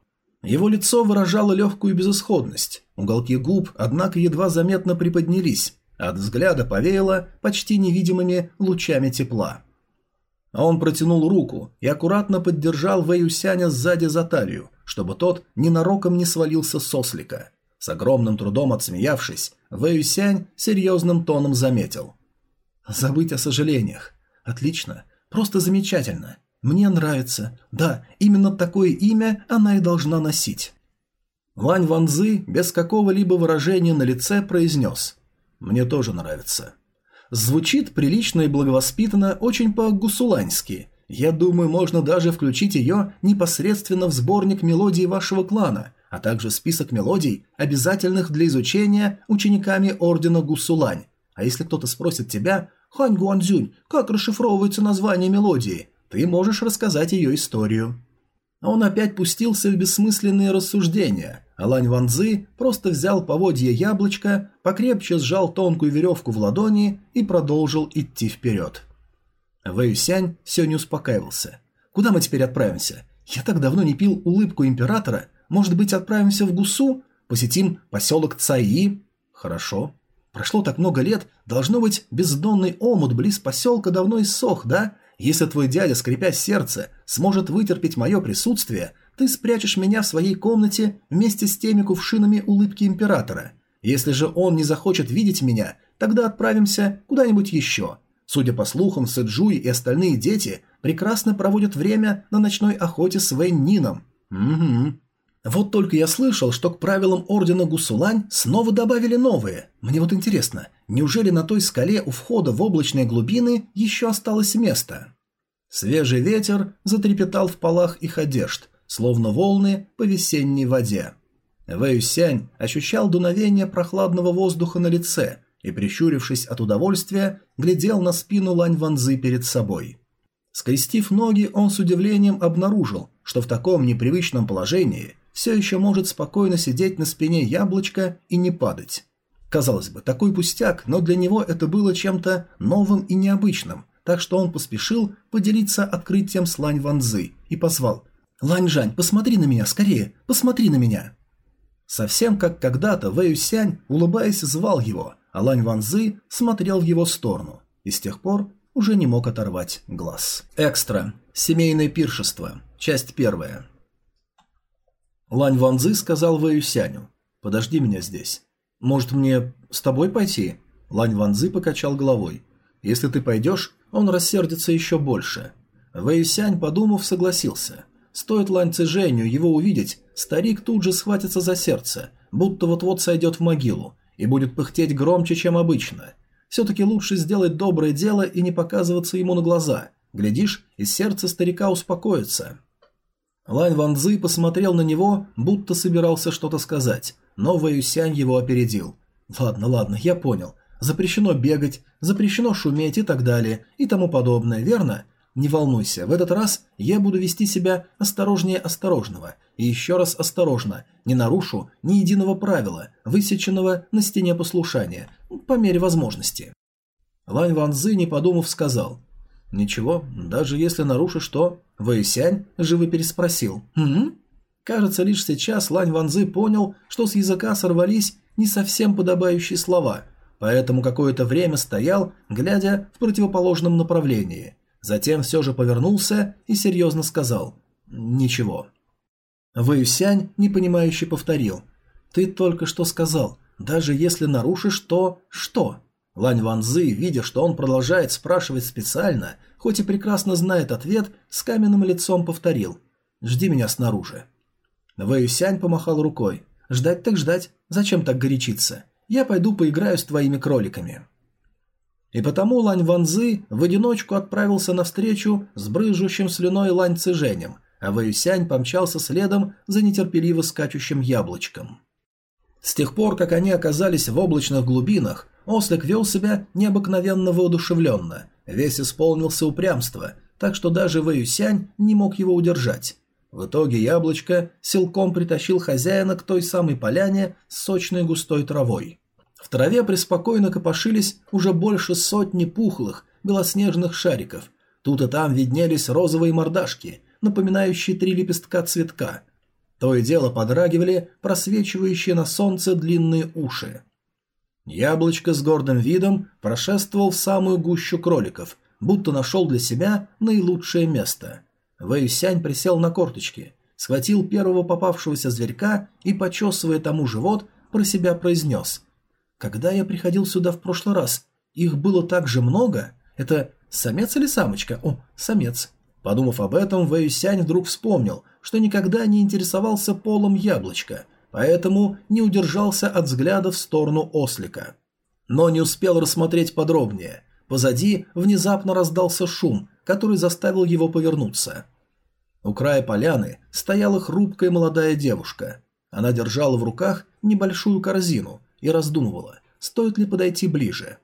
Его лицо выражало легкую безысходность. Уголки губ, однако, едва заметно приподнялись. От взгляда повеяло почти невидимыми лучами тепла. А он протянул руку и аккуратно поддержал Вэюсяня сзади за талию, чтобы тот ненароком не свалился с ослика. С огромным трудом отсмеявшись, Вэюсянь серьезным тоном заметил. «Забыть о сожалениях. Отлично. просто замечательно. Мне нравится. Да, именно такое имя она и должна носить». Лань Ванзы без какого-либо выражения на лице произнес «Мне тоже нравится». Звучит прилично и благовоспитанно, очень по-гусуланьски. Я думаю, можно даже включить ее непосредственно в сборник мелодий вашего клана, а также список мелодий, обязательных для изучения учениками ордена Гусулань. А если кто-то спросит тебя, «Хань Гуанзюнь, как расшифровывается название мелодии?» Ты можешь рассказать ее историю. Он опять пустился в бессмысленные рассуждения, а Лань Ванзы просто взял поводье яблочко, покрепче сжал тонкую веревку в ладони и продолжил идти вперед. Вэйюсянь все не успокаивался. «Куда мы теперь отправимся? Я так давно не пил улыбку императора. Может быть, отправимся в Гусу? Посетим поселок Цаи?» «Хорошо. Прошло так много лет, должно быть, бездонный омут близ поселка давно иссох, да? Если твой дядя, скрипя сердце, сможет вытерпеть мое присутствие, ты спрячешь меня в своей комнате вместе с теми кувшинами улыбки императора. Если же он не захочет видеть меня, тогда отправимся куда-нибудь еще. Судя по слухам, Сэджуй и остальные дети прекрасно проводят время на ночной охоте с Вэнь Нином. Угу. Вот только я слышал, что к правилам Ордена Гусулань снова добавили новые. Мне вот интересно, неужели на той скале у входа в облачные глубины еще осталось место? Свежий ветер затрепетал в полах их одежд, словно волны по весенней воде. Вэйюсянь ощущал дуновение прохладного воздуха на лице и, прищурившись от удовольствия, глядел на спину Лань Ванзы перед собой. Скрестив ноги, он с удивлением обнаружил, что в таком непривычном положении – все еще может спокойно сидеть на спине яблочка и не падать. Казалось бы, такой пустяк, но для него это было чем-то новым и необычным, так что он поспешил поделиться открытием с Лань Ванзы и позвал «Лань Жань, посмотри на меня, скорее, посмотри на меня!» Совсем как когда-то Вэй Сянь, улыбаясь, звал его, а Лань Ванзы смотрел в его сторону и с тех пор уже не мог оторвать глаз. Экстра. Семейное пиршество. Часть первая. Лань Ванзы сказал Вэюсяню. «Подожди меня здесь. Может, мне с тобой пойти?» Лань Ванзы покачал головой. «Если ты пойдешь, он рассердится еще больше». Вэйюсянь, подумав, согласился. Стоит Лань Цзэжэню его увидеть, старик тут же схватится за сердце, будто вот-вот сойдет в могилу, и будет пыхтеть громче, чем обычно. Все-таки лучше сделать доброе дело и не показываться ему на глаза. Глядишь, и сердце старика успокоится. Лань Ван Цзы посмотрел на него, будто собирался что-то сказать, но Вэйюсянь его опередил. «Ладно, ладно, я понял. Запрещено бегать, запрещено шуметь и так далее, и тому подобное, верно? Не волнуйся, в этот раз я буду вести себя осторожнее осторожного. И еще раз осторожно, не нарушу ни единого правила, высеченного на стене послушания, по мере возможности». Лань Ван Цзы, не подумав, сказал – «Ничего, даже если нарушишь то...» Вэйсянь живо переспросил. «Угу». Кажется, лишь сейчас Лань Ванзы понял, что с языка сорвались не совсем подобающие слова, поэтому какое-то время стоял, глядя в противоположном направлении. Затем все же повернулся и серьезно сказал «Ничего». Вэйсянь, непонимающе повторил «Ты только что сказал, даже если нарушишь, то что?» Лань Ванзы, видя, что он продолжает спрашивать специально, хоть и прекрасно знает ответ, с каменным лицом повторил «Жди меня снаружи». Вэйюсянь помахал рукой. «Ждать так ждать. Зачем так горячиться? Я пойду поиграю с твоими кроликами». И потому Лань Ванзы в одиночку отправился навстречу с брыжущим слюной Лань Цзэжэнем, а Вэйюсянь помчался следом за нетерпеливо скачущим яблочком. С тех пор, как они оказались в облачных глубинах, Ослик вел себя необыкновенно воодушевленно, весь исполнился упрямства, так что даже Вэюсянь не мог его удержать. В итоге яблочко силком притащил хозяина к той самой поляне с сочной густой травой. В траве преспокойно копошились уже больше сотни пухлых, белоснежных шариков. Тут и там виднелись розовые мордашки, напоминающие три лепестка цветка. То и дело подрагивали просвечивающие на солнце длинные уши. Яблочко с гордым видом прошествовал в самую гущу кроликов, будто нашел для себя наилучшее место. Вэйсянь присел на корточки, схватил первого попавшегося зверька и, почесывая тому живот, про себя произнес. «Когда я приходил сюда в прошлый раз, их было так же много? Это Самец или самочка? О, самец. Подумав об этом, Вэйюсянь вдруг вспомнил, что никогда не интересовался полом яблочка, поэтому не удержался от взгляда в сторону ослика. Но не успел рассмотреть подробнее. Позади внезапно раздался шум, который заставил его повернуться. У края поляны стояла хрупкая молодая девушка. Она держала в руках небольшую корзину и раздумывала, стоит ли подойти ближе.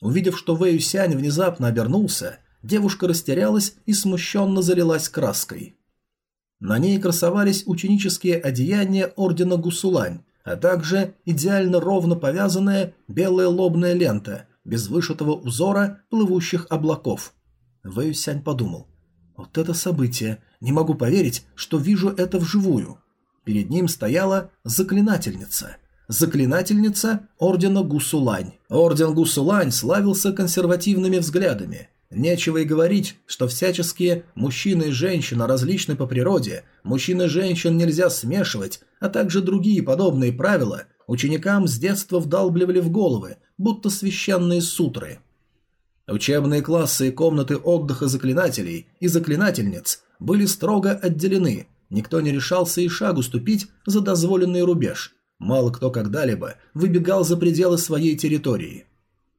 Увидев, что Вэй внезапно обернулся, девушка растерялась и смущенно залилась краской. На ней красовались ученические одеяния ордена Гусулань, а также идеально ровно повязанная белая лобная лента, без вышитого узора плывущих облаков. Вэй Сянь подумал, вот это событие, не могу поверить, что вижу это вживую. Перед ним стояла заклинательница – заклинательница Ордена Гусулань. Орден Гусулань славился консервативными взглядами. Нечего и говорить, что всяческие мужчины и женщины различны по природе, мужчин и женщин нельзя смешивать, а также другие подобные правила ученикам с детства вдалбливали в головы, будто священные сутры. Учебные классы и комнаты отдыха заклинателей и заклинательниц были строго отделены, никто не решался и шагу ступить за дозволенный рубеж, Мало кто когда-либо выбегал за пределы своей территории.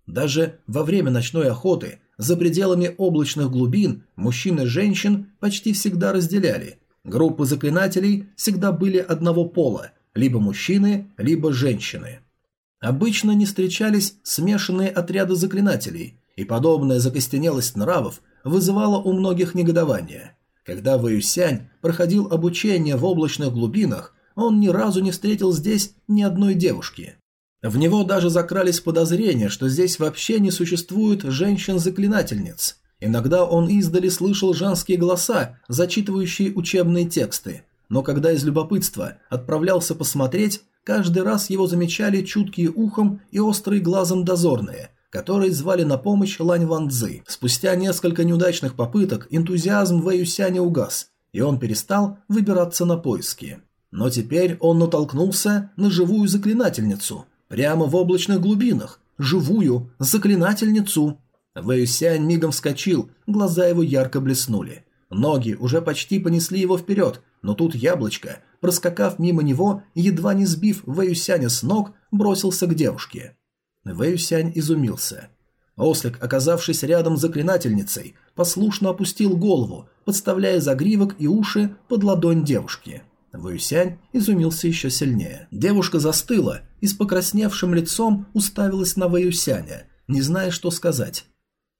Даже во время ночной охоты за пределами облачных глубин мужчин и женщин почти всегда разделяли. Группы заклинателей всегда были одного пола, либо мужчины, либо женщины. Обычно не встречались смешанные отряды заклинателей, и подобная закостенелость нравов вызывала у многих негодование. Когда Вэюсянь проходил обучение в облачных глубинах, он ни разу не встретил здесь ни одной девушки. В него даже закрались подозрения, что здесь вообще не существует женщин-заклинательниц. Иногда он издали слышал женские голоса, зачитывающие учебные тексты, но когда из любопытства отправлялся посмотреть, каждый раз его замечали чуткие ухом и острые глазом дозорные, которые звали на помощь Лань Ван Цзы. Спустя несколько неудачных попыток энтузиазм Вэюсяня угас, и он перестал выбираться на поиски. Но теперь он натолкнулся на живую заклинательницу, прямо в облачных глубинах, живую заклинательницу. Вэйсянь мигом вскочил, глаза его ярко блеснули. Ноги уже почти понесли его вперед, но тут яблочко, проскакав мимо него, едва не сбив Вэйсяня с ног, бросился к девушке. Вэйсянь изумился. Ослик, оказавшись рядом с заклинательницей, послушно опустил голову, подставляя загривок и уши под ладонь девушки. Вэйсянь изумился еще сильнее. Девушка застыла и с покрасневшим лицом уставилась на Вэйсяня, не зная, что сказать.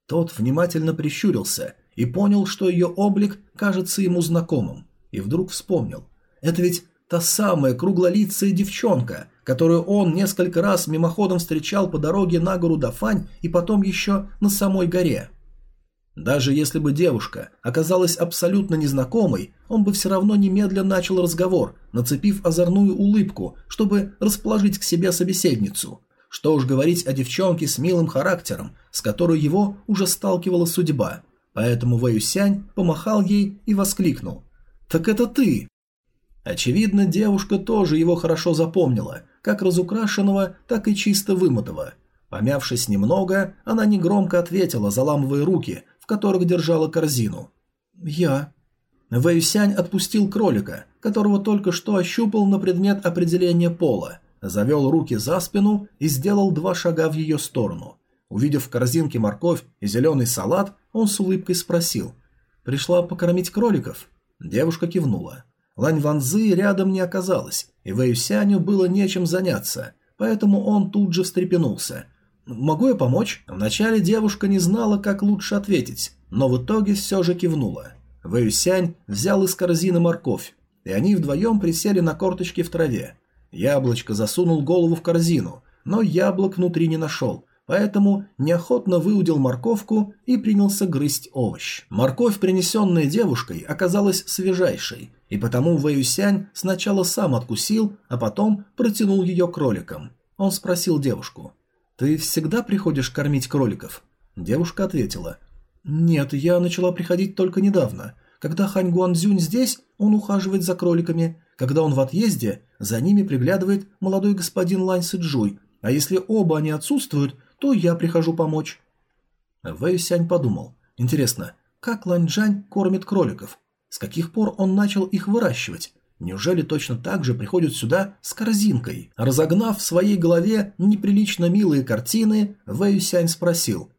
Тот внимательно прищурился и понял, что ее облик кажется ему знакомым, и вдруг вспомнил. Это ведь та самая круглолицая девчонка, которую он несколько раз мимоходом встречал по дороге на гору Дафань и потом еще на самой горе. Даже если бы девушка оказалась абсолютно незнакомой, он бы все равно немедленно начал разговор, нацепив озорную улыбку, чтобы расположить к себе собеседницу. Что уж говорить о девчонке с милым характером, с которой его уже сталкивала судьба. Поэтому Вэюсянь помахал ей и воскликнул. «Так это ты!» Очевидно, девушка тоже его хорошо запомнила, как разукрашенного, так и чисто вымытого. Помявшись немного, она негромко ответила, заламывая руки, в которых держала корзину. «Я». Вэйсянь отпустил кролика, которого только что ощупал на предмет определения пола, завел руки за спину и сделал два шага в ее сторону. Увидев в корзинке морковь и зеленый салат, он с улыбкой спросил «Пришла покормить кроликов?» Девушка кивнула. Лань Ванзы рядом не оказалось, и Вэйсяню было нечем заняться, поэтому он тут же встрепенулся – «Могу я помочь?» Вначале девушка не знала, как лучше ответить, но в итоге все же кивнула. Вэюсянь взял из корзины морковь, и они вдвоем присели на корточки в траве. Яблочко засунул голову в корзину, но яблок внутри не нашел, поэтому неохотно выудил морковку и принялся грызть овощ. Морковь, принесенная девушкой, оказалась свежайшей, и потому Вэюсянь сначала сам откусил, а потом протянул ее кроликам. Он спросил девушку – «Ты всегда приходишь кормить кроликов?» Девушка ответила. «Нет, я начала приходить только недавно. Когда Хань Гуанзюнь здесь, он ухаживает за кроликами. Когда он в отъезде, за ними приглядывает молодой господин Лань Сыджуй. А если оба они отсутствуют, то я прихожу помочь». Вэй Сянь подумал. Интересно, как Ланьчжань кормит кроликов? С каких пор он начал их выращивать? Неужели точно так же приходит сюда с корзинкой? Разогнав в своей голове неприлично милые картины, Вэй Сянь спросил.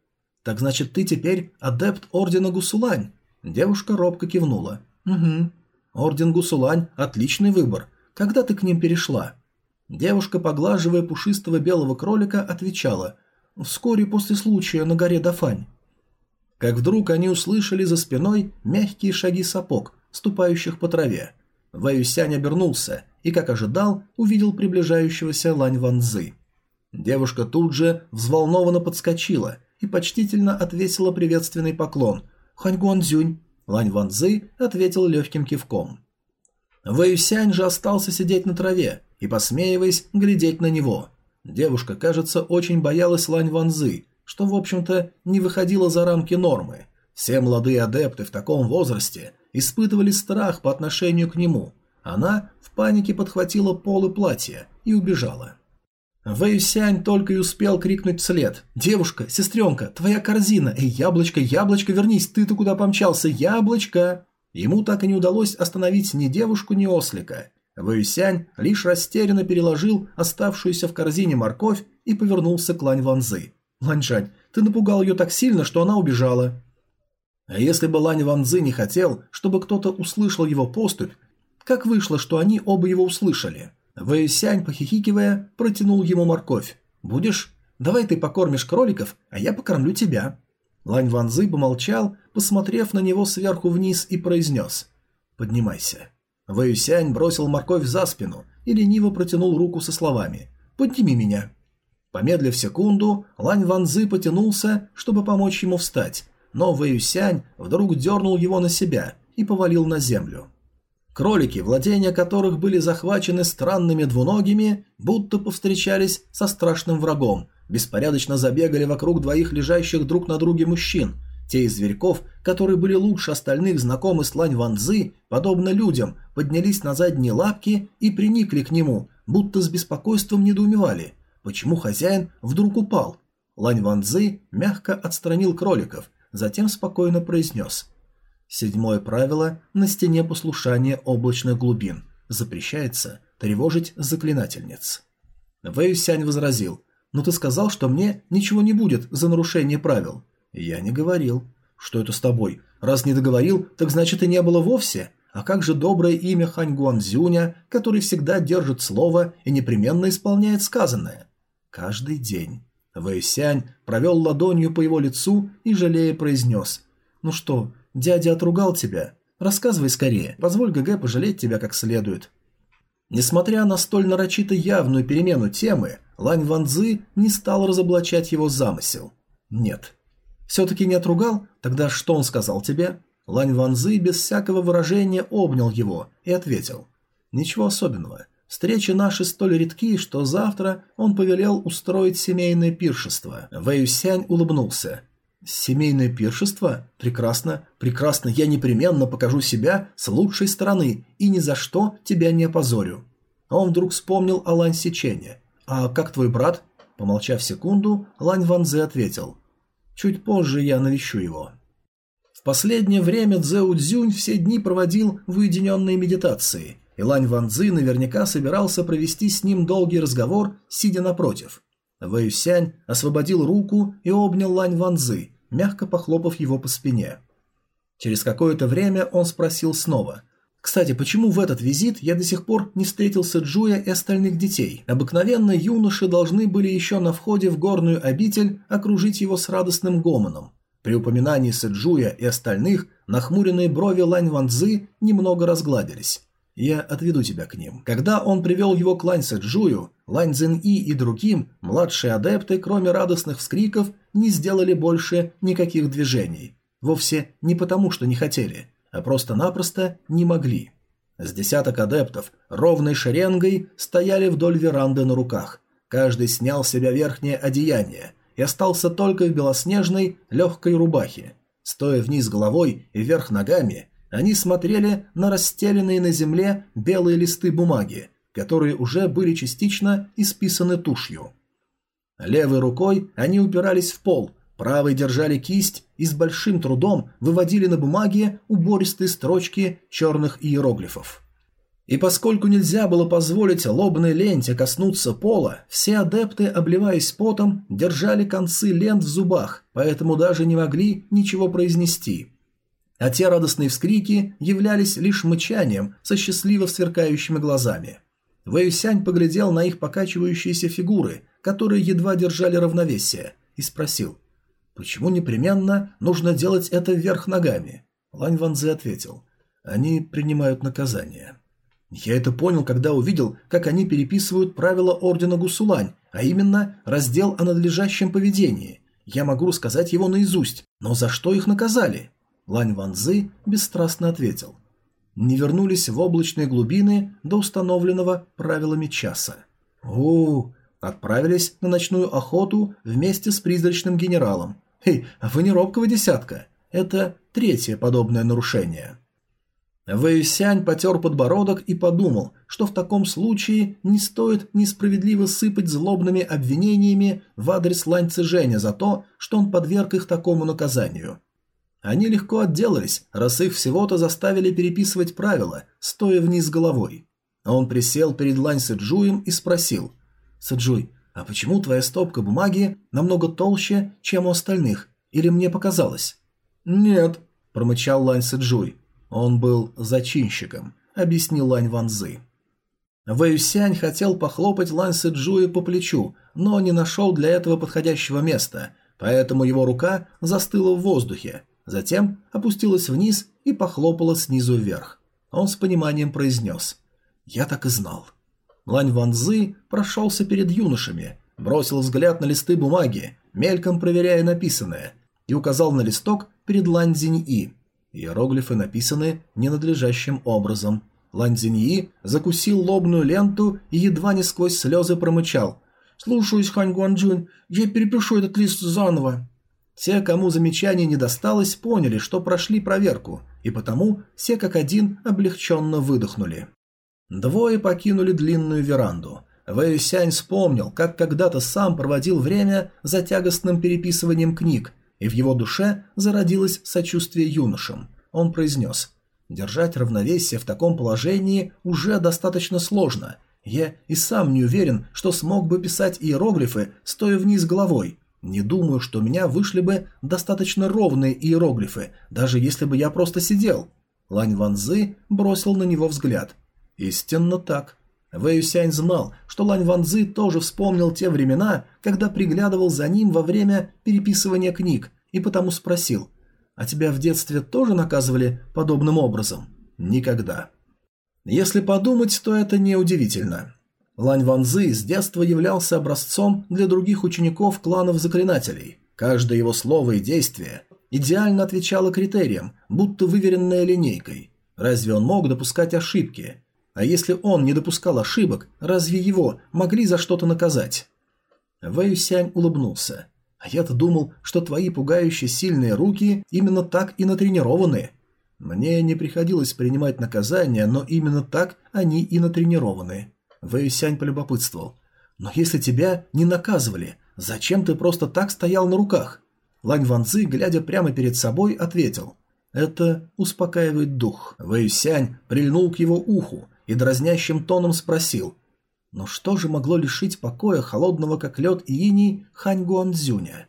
«Так значит, ты теперь адепт Ордена Гусулань?» Девушка робко кивнула. «Угу. Орден Гусулань – отличный выбор. Когда ты к ним перешла?» Девушка, поглаживая пушистого белого кролика, отвечала. «Вскоре после случая на горе Дафань». Как вдруг они услышали за спиной мягкие шаги сапог, ступающих по траве. Вэюсянь обернулся и, как ожидал, увидел приближающегося Лань Ванзы. Девушка тут же взволнованно подскочила и почтительно отвесила приветственный поклон. «Хань Гуанзюнь!» Лань Ванзы ответил легким кивком. Вэюсянь же остался сидеть на траве и, посмеиваясь, глядеть на него. Девушка, кажется, очень боялась Лань Ванзы, что, в общем-то, не выходило за рамки нормы. Все молодые адепты в таком возрасте испытывали страх по отношению к нему. Она в панике подхватила полы платья и убежала. Вэйсянь только и успел крикнуть вслед. «Девушка, сестренка, твоя корзина! Эй, яблочко, яблочко, вернись, ты-то куда помчался? Яблочко!» Ему так и не удалось остановить ни девушку, ни ослика. Вэйсянь лишь растерянно переложил оставшуюся в корзине морковь и повернулся к Лань Ванзы. «Ланьжань, ты напугал ее так сильно, что она убежала. А если бы Лань Ванзы не хотел, чтобы кто-то услышал его поступь, как вышло, что они оба его услышали? Вэйсянь, похихикивая, протянул ему морковь. «Будешь? Давай ты покормишь кроликов, а я покормлю тебя». Лань Ванзы помолчал, посмотрев на него сверху вниз и произнес. «Поднимайся». Вэйсянь бросил морковь за спину и лениво протянул руку со словами «Подними меня». Помедлив секунду, Лань Ванзы потянулся, чтобы помочь ему встать, но Вэйюсянь вдруг дернул его на себя и повалил на землю. Кролики, владения которых были захвачены странными двуногими, будто повстречались со страшным врагом, беспорядочно забегали вокруг двоих лежащих друг на друге мужчин. Те из зверьков, которые были лучше остальных знакомы с Лань Ванзы, подобно людям, поднялись на задние лапки и приникли к нему, будто с беспокойством недоумевали, почему хозяин вдруг упал. Лань Ванзы мягко отстранил кроликов затем спокойно произнес. Седьмое правило на стене послушания облачных глубин. Запрещается тревожить заклинательниц. Вэйсянь возразил. «Но ты сказал, что мне ничего не будет за нарушение правил». «Я не говорил». «Что это с тобой? Раз не договорил, так значит и не было вовсе. А как же доброе имя Хань Гуанзюня, который всегда держит слово и непременно исполняет сказанное?» «Каждый день». Вэйсянь провел ладонью по его лицу и, жалея, произнес. «Ну что, дядя отругал тебя? Рассказывай скорее, позволь ГГ пожалеть тебя как следует». Несмотря на столь нарочито явную перемену темы, Лань Ванзы не стал разоблачать его замысел. «Нет». «Все-таки не отругал? Тогда что он сказал тебе?» Лань Ванзы без всякого выражения обнял его и ответил. «Ничего особенного. Встречи наши столь редки, что завтра он повелел устроить семейное пиршество. Вэйюсянь улыбнулся. «Семейное пиршество? Прекрасно, прекрасно, я непременно покажу себя с лучшей стороны и ни за что тебя не опозорю». Он вдруг вспомнил о Лань Сечене. «А как твой брат?» Помолчав секунду, Лань Ванзе ответил. «Чуть позже я навещу его». В последнее время Цзэу Цзюнь все дни проводил в уединенной медитации – и Лань Ван Цзы наверняка собирался провести с ним долгий разговор, сидя напротив. Вэй Сянь освободил руку и обнял Лань Ван Цзы, мягко похлопав его по спине. Через какое-то время он спросил снова. «Кстати, почему в этот визит я до сих пор не встретился Джуя и остальных детей? Обыкновенно юноши должны были еще на входе в горную обитель окружить его с радостным гомоном. При упоминании Сэджуя и остальных нахмуренные брови Лань Ванзы немного разгладились. Я отведу тебя к ним. Когда он привел его к Лань Сэджую, Лань Цзин-И и другим, младшие адепты, кроме радостных вскриков, не сделали больше никаких движений. Вовсе не потому, что не хотели, а просто-напросто не могли. С десяток адептов ровной шеренгой стояли вдоль веранды на руках. Каждый снял с себя верхнее одеяние и остался только в белоснежной легкой рубахе. Стоя вниз головой и вверх ногами, они смотрели на расстеленные на земле белые листы бумаги, которые уже были частично исписаны тушью. Левой рукой они упирались в пол, Правой держали кисть и с большим трудом выводили на бумаге убористые строчки черных иероглифов. И поскольку нельзя было позволить лобной ленте коснуться пола, все адепты, обливаясь потом, держали концы лент в зубах, поэтому даже не могли ничего произнести. А те радостные вскрики являлись лишь мычанием со счастливо сверкающими глазами. Вэйсянь поглядел на их покачивающиеся фигуры, которые едва держали равновесие, и спросил, «Почему непременно нужно делать это вверх ногами?» Лань Ванзе ответил, «Они принимают наказание». Я это понял, когда увидел, как они переписывают правила Ордена Гусулань, а именно раздел о надлежащем поведении. Я могу рассказать его наизусть, но за что их наказали? Лань Ванзы бесстрастно ответил. Не вернулись в облачные глубины до установленного правилами часа. О, отправились на ночную охоту вместе с призрачным генералом. Эй, а вы не робкого десятка. Это третье подобное нарушение. Вэйсянь потер подбородок и подумал, что в таком случае не стоит несправедливо сыпать злобными обвинениями в адрес Лань Цзэжэня за то, что он подверг их такому наказанию. Они легко отделались, раз их всего-то заставили переписывать правила, стоя вниз головой. Он присел перед Лань Сэджуем и спросил. «Сэджуй, а почему твоя стопка бумаги намного толще, чем у остальных? Или мне показалось?» «Нет», – промычал Лань Сэджуй. Он был зачинщиком, объяснил Лань Ванзы. Вэйсянь хотел похлопать Лань Сэджуя по плечу, но не нашел для этого подходящего места, поэтому его рука застыла в воздухе, затем опустилась вниз и похлопала снизу вверх. Он с пониманием произнес «Я так и знал». Лань Ванзы прошелся перед юношами, бросил взгляд на листы бумаги, мельком проверяя написанное, и указал на листок перед Лань Зинь-И. Иероглифы написаны ненадлежащим образом. Ланзиньи закусил лобную ленту и едва не сквозь слезы промычал. «Слушаюсь, Хань Гуанчжунь, я перепишу этот лист заново». Те, кому замечание не досталось, поняли, что прошли проверку, и потому все как один облегченно выдохнули. Двое покинули длинную веранду. Вэйсянь вспомнил, как когда-то сам проводил время за тягостным переписыванием книг, и в его душе зародилось сочувствие юношам. Он произнес «Держать равновесие в таком положении уже достаточно сложно. Я и сам не уверен, что смог бы писать иероглифы, стоя вниз головой. Не думаю, что у меня вышли бы достаточно ровные иероглифы, даже если бы я просто сидел». Лань Ванзы бросил на него взгляд. «Истинно так». Вэй Сянь знал, что Лань Ванзы тоже вспомнил те времена, когда приглядывал за ним во время переписывания книг, и потому спросил, «А тебя в детстве тоже наказывали подобным образом?» «Никогда». Если подумать, то это неудивительно. Лань Ванзы с детства являлся образцом для других учеников кланов заклинателей. Каждое его слово и действие идеально отвечало критериям, будто выверенная линейкой. Разве он мог допускать ошибки? А если он не допускал ошибок, разве его могли за что-то наказать? Вэй Сянь улыбнулся. А я-то думал, что твои пугающе сильные руки именно так и натренированы. Мне не приходилось принимать наказания, но именно так они и натренированы. Вэй Сянь полюбопытствовал. Но если тебя не наказывали, зачем ты просто так стоял на руках? Лань Ванзы, глядя прямо перед собой, ответил. Это успокаивает дух. Вэй Сянь прильнул к его уху и дразнящим тоном спросил. Но что же могло лишить покоя холодного как лед иней Хань Гуанзюня?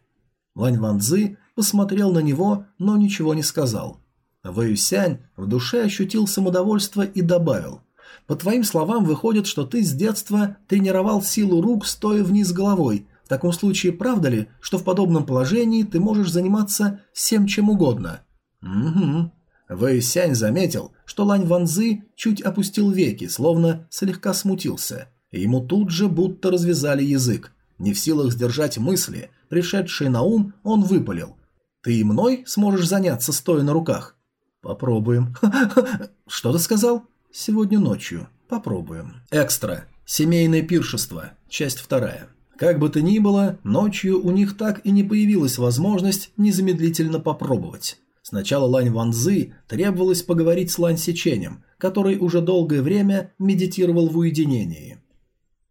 Лань Ванзы посмотрел на него, но ничего не сказал. Вэюсянь в душе ощутил самодовольство и добавил. «По твоим словам, выходит, что ты с детства тренировал силу рук, стоя вниз головой. В таком случае, правда ли, что в подобном положении ты можешь заниматься всем чем угодно?» «Угу», Вэй Сянь заметил, что Лань Ванзы чуть опустил веки, словно слегка смутился. ему тут же будто развязали язык. Не в силах сдержать мысли, пришедшие на ум, он выпалил. «Ты и мной сможешь заняться, стоя на руках?» «Попробуем». «Что ты сказал?» «Сегодня ночью. Попробуем». Экстра. Семейное пиршество. Часть вторая. Как бы то ни было, ночью у них так и не появилась возможность незамедлительно попробовать. Сначала Лань Ванзы требовалось поговорить с Лань Сеченем, который уже долгое время медитировал в уединении.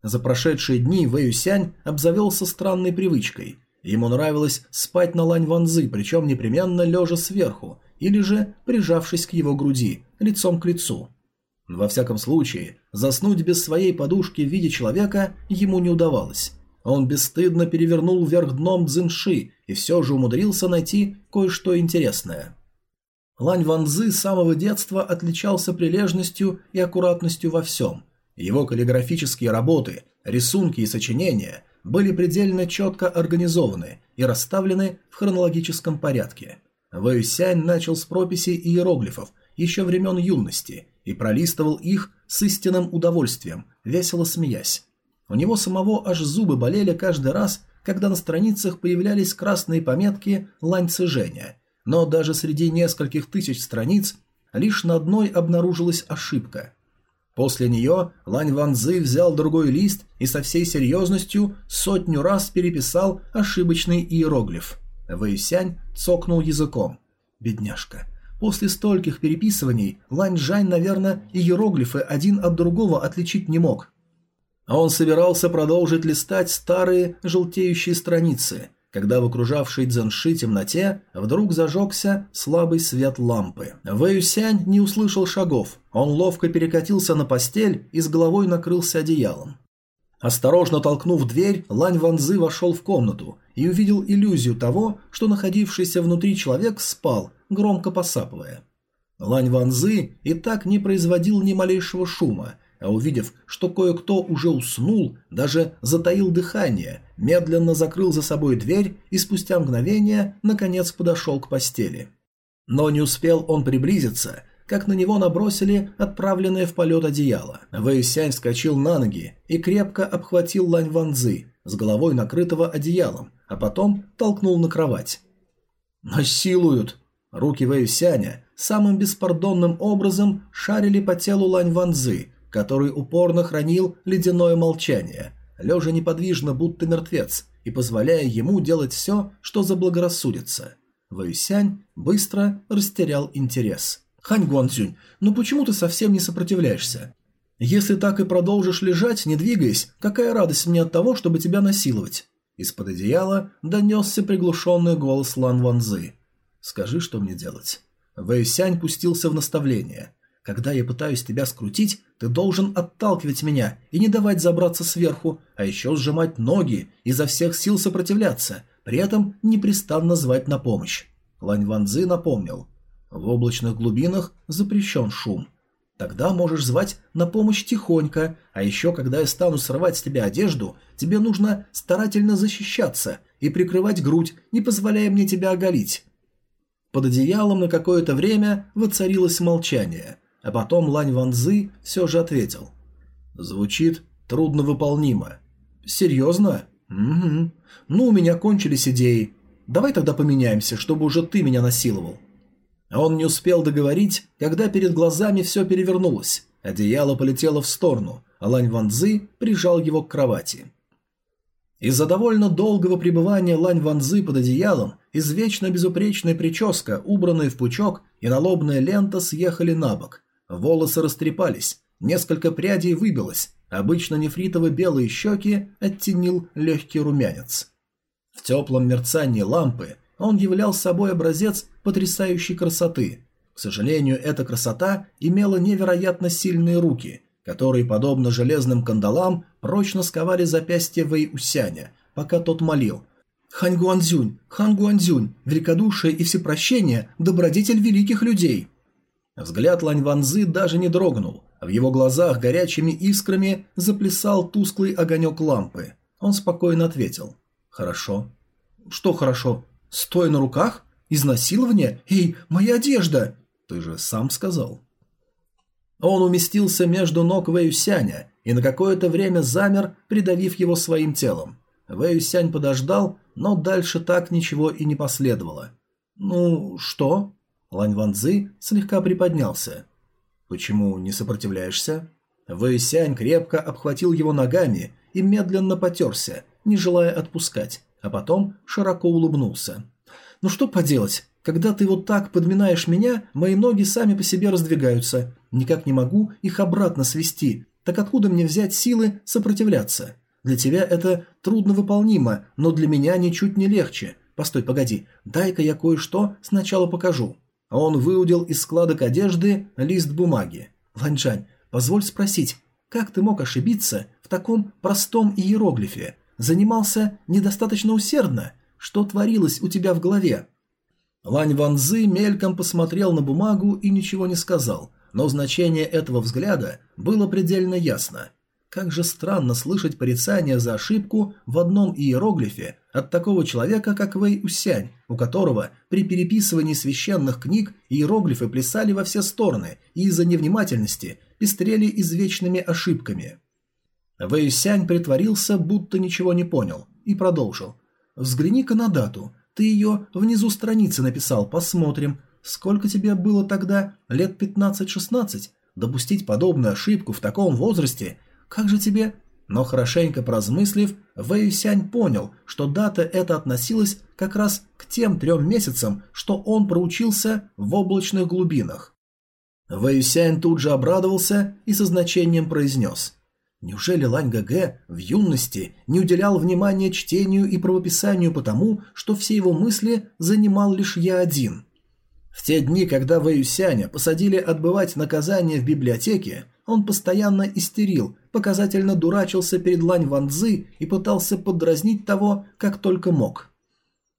За прошедшие дни Вэй Юсянь обзавелся странной привычкой. Ему нравилось спать на Лань Ванзы, причем непременно лежа сверху, или же прижавшись к его груди, лицом к лицу. Во всяком случае, заснуть без своей подушки в виде человека ему не удавалось. Он бесстыдно перевернул вверх дном Цзинши и все же умудрился найти кое-что интересное. Лань Ванзы с самого детства отличался прилежностью и аккуратностью во всем. Его каллиграфические работы, рисунки и сочинения были предельно четко организованы и расставлены в хронологическом порядке. Вэйсянь начал с прописей иероглифов еще времен юности и пролистывал их с истинным удовольствием, весело смеясь. У него самого аж зубы болели каждый раз, когда на страницах появлялись красные пометки «Лань Цзэжэня», но даже среди нескольких тысяч страниц лишь на одной обнаружилась ошибка. После нее Лань Ванзы взял другой лист и со всей серьезностью сотню раз переписал ошибочный иероглиф. Вэйсянь цокнул языком. «Бедняжка. После стольких переписываний Лань наверное, иероглифы один от другого отличить не мог. А он собирался продолжить листать старые желтеющие страницы, когда в окружавшей Дзенши темноте вдруг зажегся слабый свет лампы. Вэюсянь не услышал шагов, он ловко перекатился на постель и с головой накрылся одеялом. Осторожно толкнув дверь, Лань Ванзы вошел в комнату и увидел иллюзию того, что находившийся внутри человек спал, громко посапывая. Лань Ванзы и так не производил ни малейшего шума – а увидев, что кое-кто уже уснул, даже затаил дыхание, медленно закрыл за собой дверь и спустя мгновение, наконец, подошел к постели. Но не успел он приблизиться, как на него набросили отправленное в полет одеяло. Вэйсянь вскочил на ноги и крепко обхватил Лань Ванзы, с головой накрытого одеялом, а потом толкнул на кровать. «Насилуют!» Руки Вэйсяня самым беспардонным образом шарили по телу Лань Ванзы, который упорно хранил ледяное молчание, лежа неподвижно, будто мертвец, и позволяя ему делать все, что заблагорассудится. Вэйсянь быстро растерял интерес. «Хань Гуанцюнь, ну почему ты совсем не сопротивляешься? Если так и продолжишь лежать, не двигаясь, какая радость мне от того, чтобы тебя насиловать?» Из-под одеяла донесся приглушенный голос Лан Ванзы. «Скажи, что мне делать?» Вэйсянь пустился в наставление. Когда я пытаюсь тебя скрутить, ты должен отталкивать меня и не давать забраться сверху, а еще сжимать ноги, и изо всех сил сопротивляться, при этом непрестанно звать на помощь. Лань Ванзы напомнил. В облачных глубинах запрещен шум. Тогда можешь звать на помощь тихонько, а еще, когда я стану срывать с тебя одежду, тебе нужно старательно защищаться и прикрывать грудь, не позволяя мне тебя оголить. Под одеялом на какое-то время воцарилось молчание – а потом Лань Ванзы все же ответил. Звучит трудновыполнимо. Серьезно? Угу. Ну, у меня кончились идеи. Давай тогда поменяемся, чтобы уже ты меня насиловал. Он не успел договорить, когда перед глазами все перевернулось. Одеяло полетело в сторону, а Лань Ванзы прижал его к кровати. Из-за довольно долгого пребывания Лань Ванзы под одеялом извечно безупречная прическа, убранная в пучок, и налобная лента съехали на бок, Волосы растрепались, несколько прядей выбилось, обычно нефритово-белые щеки оттенил легкий румянец. В теплом мерцании лампы он являл собой образец потрясающей красоты. К сожалению, эта красота имела невероятно сильные руки, которые, подобно железным кандалам, прочно сковали запястья Вэй Усяня, пока тот молил «Хань Гуанзюнь, Хан Гуанзюнь, великодушие и всепрощение – добродетель великих людей!» Взгляд Лань Ванзы даже не дрогнул. В его глазах горячими искрами заплясал тусклый огонек лампы. Он спокойно ответил. «Хорошо». «Что хорошо? Стой на руках? Изнасилование? Эй, моя одежда!» «Ты же сам сказал». Он уместился между ног Вэюсяня и на какое-то время замер, придавив его своим телом. Вэюсянь подождал, но дальше так ничего и не последовало. «Ну, что?» Лань Ванзы слегка приподнялся. «Почему не сопротивляешься?» Вэйсянь крепко обхватил его ногами и медленно потерся, не желая отпускать, а потом широко улыбнулся. «Ну что поделать, когда ты вот так подминаешь меня, мои ноги сами по себе раздвигаются. Никак не могу их обратно свести. Так откуда мне взять силы сопротивляться? Для тебя это трудновыполнимо, но для меня ничуть не легче. Постой, погоди, дай-ка я кое-что сначала покажу». Он выудил из складок одежды лист бумаги. «Ланьчань, позволь спросить, как ты мог ошибиться в таком простом иероглифе? Занимался недостаточно усердно? Что творилось у тебя в голове?» Лань Ванзы мельком посмотрел на бумагу и ничего не сказал, но значение этого взгляда было предельно ясно. Как же странно слышать порицание за ошибку в одном иероглифе от такого человека, как Вэй Усянь, у которого при переписывании священных книг иероглифы плясали во все стороны и из-за невнимательности пестрели извечными ошибками. Вэй Усянь притворился, будто ничего не понял, и продолжил. «Взгляни-ка на дату. Ты ее внизу страницы написал, посмотрим. Сколько тебе было тогда? Лет 15-16? Допустить подобную ошибку в таком возрасте – как же тебе...» Но хорошенько поразмыслив, Вэйсянь понял, что дата эта относилась как раз к тем трем месяцам, что он проучился в облачных глубинах. Вэйсянь тут же обрадовался и со значением произнес. «Неужели Лань ГГ в юности не уделял внимания чтению и правописанию потому, что все его мысли занимал лишь я один?» В те дни, когда Вэйсяня посадили отбывать наказание в библиотеке, он постоянно истерил, показательно дурачился перед Лань Ванзы и пытался подразнить того, как только мог.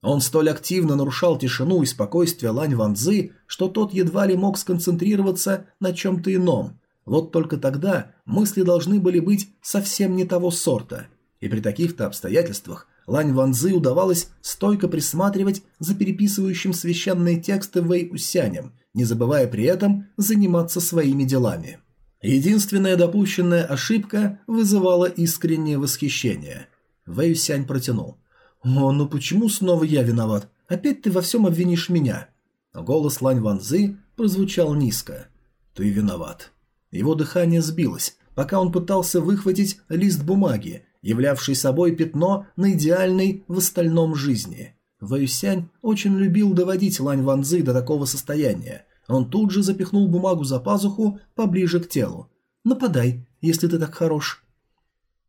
Он столь активно нарушал тишину и спокойствие Лань Ванзы, что тот едва ли мог сконцентрироваться на чем-то ином. Вот только тогда мысли должны были быть совсем не того сорта. И при таких-то обстоятельствах Лань Ванзы удавалось стойко присматривать за переписывающим священные тексты Вэй Усянем, не забывая при этом заниматься своими делами. Единственная допущенная ошибка вызывала искреннее восхищение. Вэй Сянь протянул. «О, ну почему снова я виноват? Опять ты во всем обвинишь меня?» Голос Лань Ванзы прозвучал низко. «Ты виноват». Его дыхание сбилось, пока он пытался выхватить лист бумаги, являвший собой пятно на идеальной в остальном жизни. Вэйсянь очень любил доводить Лань Ванзы до такого состояния, он тут же запихнул бумагу за пазуху поближе к телу. «Нападай, если ты так хорош».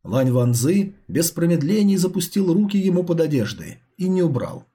Лань Ванзы без промедлений запустил руки ему под одеждой и не убрал.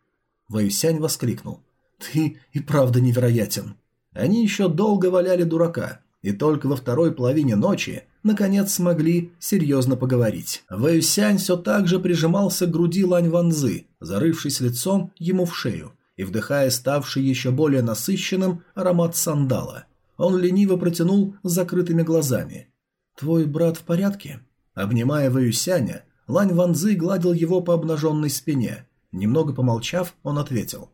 Ваюсянь воскликнул. «Ты и правда невероятен». Они еще долго валяли дурака, и только во второй половине ночи наконец смогли серьезно поговорить. Вэйсянь все так же прижимался к груди Лань Ванзы, зарывшись лицом ему в шею и вдыхая ставший еще более насыщенным аромат сандала. Он лениво протянул с закрытыми глазами. «Твой брат в порядке?» Обнимая Ваюсяня, Лань Ванзы гладил его по обнаженной спине. Немного помолчав, он ответил.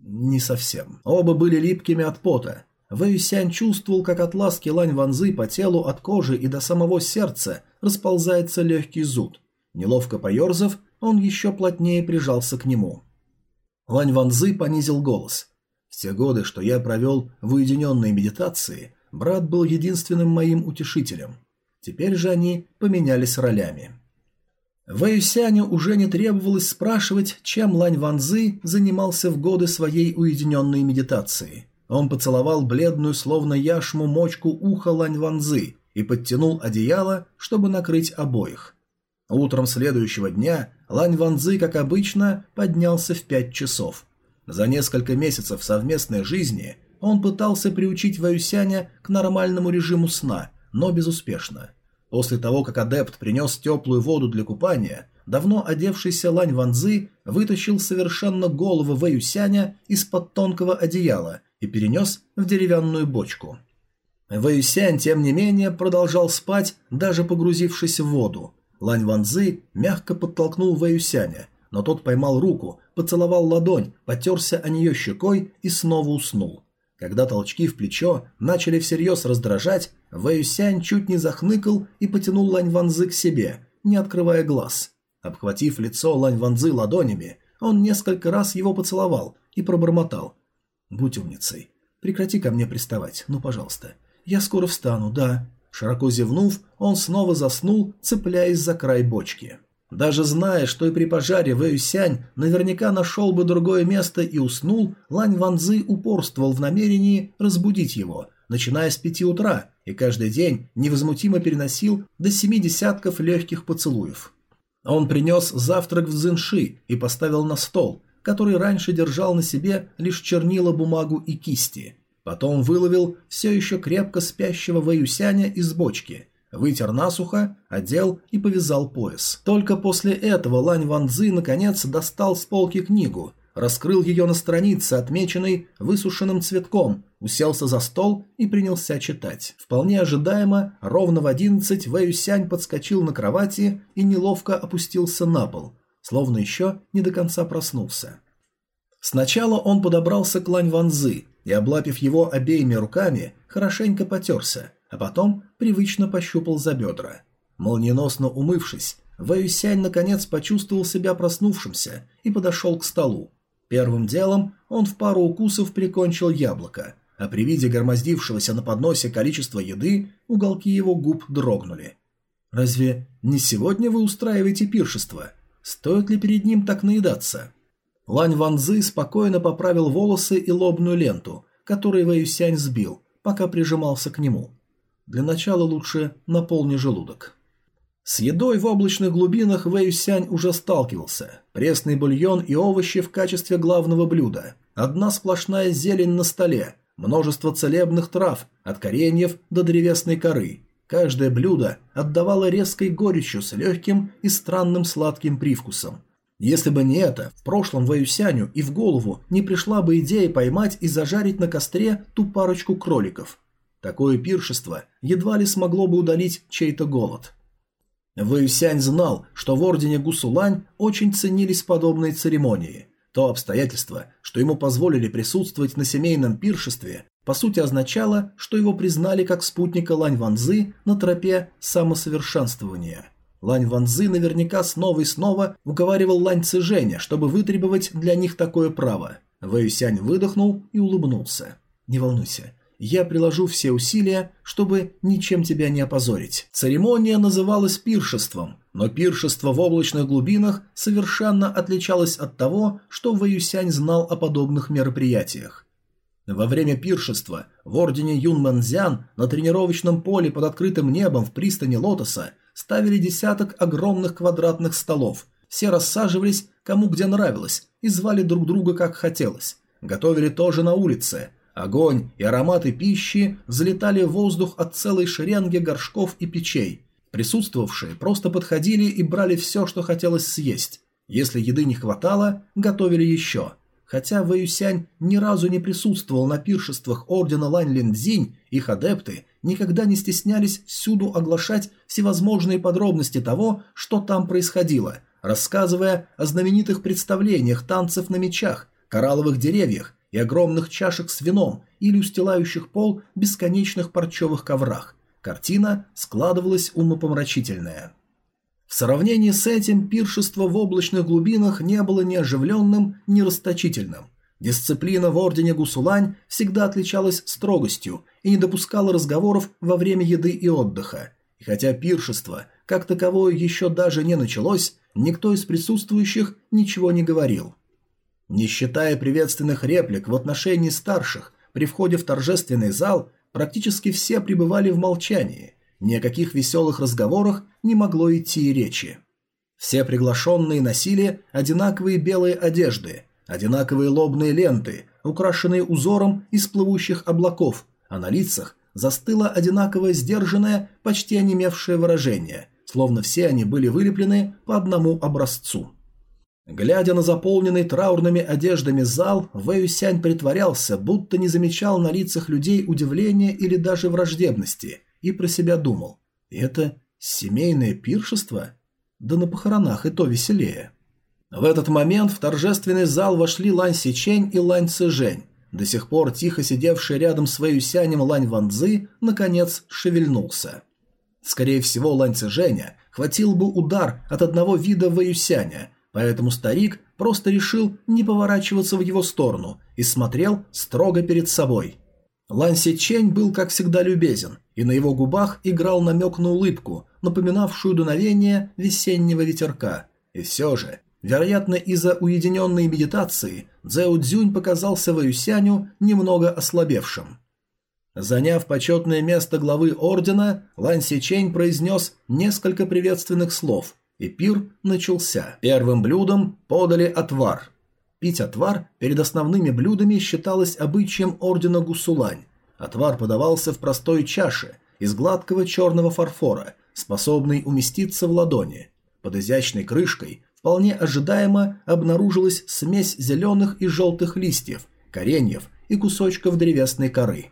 «Не совсем». Оба были липкими от пота. Вэйсянь чувствовал, как от ласки Лань Ванзы по телу от кожи и до самого сердца расползается легкий зуд. Неловко поерзав, он еще плотнее прижался к нему. Лань Ванзы понизил голос. «В те годы, что я провел в уединенной медитации, брат был единственным моим утешителем. Теперь же они поменялись ролями». Вэйюсяню уже не требовалось спрашивать, чем Лань Ванзы занимался в годы своей уединенной медитации. Он поцеловал бледную, словно яшму, мочку уха Лань Ванзы и подтянул одеяло, чтобы накрыть обоих. Утром следующего дня Лань Ванзы, как обычно, поднялся в пять часов. За несколько месяцев совместной жизни он пытался приучить Ваюсяня к нормальному режиму сна, но безуспешно. После того, как адепт принес теплую воду для купания, давно одевшийся Лань Ванзы вытащил совершенно голову Ваюсяня из-под тонкого одеяла и перенес в деревянную бочку. Ваюсянь, тем не менее, продолжал спать, даже погрузившись в воду, Лань Ванзы мягко подтолкнул Вэюсяня, но тот поймал руку, поцеловал ладонь, потерся о нее щекой и снова уснул. Когда толчки в плечо начали всерьез раздражать, Вэюсянь чуть не захныкал и потянул Лань Ванзы к себе, не открывая глаз. Обхватив лицо Лань Ванзы ладонями, он несколько раз его поцеловал и пробормотал. «Будь умницей. Прекрати ко мне приставать, ну, пожалуйста. Я скоро встану, да. Широко зевнув, он снова заснул, цепляясь за край бочки. Даже зная, что и при пожаре Вэйсянь наверняка нашел бы другое место и уснул, Лань Ванзы упорствовал в намерении разбудить его, начиная с пяти утра, и каждый день невозмутимо переносил до семи десятков легких поцелуев. Он принес завтрак в Цзинши и поставил на стол, который раньше держал на себе лишь чернила, бумагу и кисти. Потом выловил все еще крепко спящего Вэюсяня из бочки, вытер насухо, одел и повязал пояс. Только после этого Лань Ванзы наконец достал с полки книгу, раскрыл ее на странице, отмеченной высушенным цветком, уселся за стол и принялся читать. Вполне ожидаемо, ровно в одиннадцать Вэюсянь подскочил на кровати и неловко опустился на пол, словно еще не до конца проснулся. Сначала он подобрался к Лань Ванзы и, облапив его обеими руками, хорошенько потерся, а потом привычно пощупал за бедра. Молниеносно умывшись, Вэюсянь наконец почувствовал себя проснувшимся и подошел к столу. Первым делом он в пару укусов прикончил яблоко, а при виде громоздившегося на подносе количества еды уголки его губ дрогнули. «Разве не сегодня вы устраиваете пиршество? Стоит ли перед ним так наедаться?» Лань Ванзы спокойно поправил волосы и лобную ленту, которую Вэйюсянь сбил, пока прижимался к нему. Для начала лучше наполни желудок. С едой в облачных глубинах Вэйюсянь уже сталкивался. Пресный бульон и овощи в качестве главного блюда. Одна сплошная зелень на столе, множество целебных трав, от кореньев до древесной коры. Каждое блюдо отдавало резкой горечью с легким и странным сладким привкусом. Если бы не это, в прошлом Ваюсяню и в голову не пришла бы идея поймать и зажарить на костре ту парочку кроликов. Такое пиршество едва ли смогло бы удалить чей-то голод. Ваюсянь знал, что в ордене Гусулань очень ценились подобные церемонии. То обстоятельство, что ему позволили присутствовать на семейном пиршестве, по сути означало, что его признали как спутника Лань Ванзы на тропе самосовершенствования. Лань Ванзы наверняка снова и снова уговаривал Лань Цзэжэня, чтобы вытребовать для них такое право. Вэйюсянь выдохнул и улыбнулся. «Не волнуйся, я приложу все усилия, чтобы ничем тебя не опозорить». Церемония называлась пиршеством, но пиршество в облачных глубинах совершенно отличалось от того, что Вэйюсянь знал о подобных мероприятиях. Во время пиршества в ордене Юнмэнзян на тренировочном поле под открытым небом в пристани Лотоса ставили десяток огромных квадратных столов. Все рассаживались кому где нравилось и звали друг друга как хотелось. Готовили тоже на улице. Огонь и ароматы пищи взлетали в воздух от целой шеренги горшков и печей. Присутствовавшие просто подходили и брали все, что хотелось съесть. Если еды не хватало, готовили еще – Хотя Вэюсянь ни разу не присутствовал на пиршествах ордена Лань Линдзинь, их адепты никогда не стеснялись всюду оглашать всевозможные подробности того, что там происходило, рассказывая о знаменитых представлениях танцев на мечах, коралловых деревьях и огромных чашек с вином или устилающих пол бесконечных парчевых коврах. Картина складывалась умопомрачительная. В сравнении с этим пиршество в облачных глубинах не было ни оживленным, ни расточительным. Дисциплина в ордене Гусулань всегда отличалась строгостью и не допускала разговоров во время еды и отдыха. И хотя пиршество, как таковое, еще даже не началось, никто из присутствующих ничего не говорил. Не считая приветственных реплик в отношении старших, при входе в торжественный зал практически все пребывали в молчании – ни о каких веселых разговорах не могло идти и речи. Все приглашенные носили одинаковые белые одежды, одинаковые лобные ленты, украшенные узором из плывущих облаков, а на лицах застыло одинаковое сдержанное, почти онемевшее выражение, словно все они были вылеплены по одному образцу. Глядя на заполненный траурными одеждами зал, Вэйюсянь притворялся, будто не замечал на лицах людей удивления или даже враждебности, и про себя думал. Это семейное пиршество? Да на похоронах и то веселее. В этот момент в торжественный зал вошли Лань Сичень и Лань Цзэжэнь. До сих пор тихо сидевший рядом с Вэюсянем Лань Ванзы наконец шевельнулся. Скорее всего, Лань Цзэжэня хватил бы удар от одного вида Вэюсяня, поэтому старик просто решил не поворачиваться в его сторону и смотрел строго перед собой. Лань Сичень был, как всегда, любезен и на его губах играл намек на улыбку, напоминавшую дуновение весеннего ветерка. И все же, вероятно, из-за уединенной медитации, Цзэу Цзюнь показался Вэюсяню немного ослабевшим. Заняв почетное место главы ордена, Лань Сичень произнес несколько приветственных слов и пир начался. Первым блюдом подали отвар. Пить отвар перед основными блюдами считалось обычаем ордена Гусулань. Отвар подавался в простой чаше из гладкого черного фарфора, способной уместиться в ладони. Под изящной крышкой вполне ожидаемо обнаружилась смесь зеленых и желтых листьев, кореньев и кусочков древесной коры.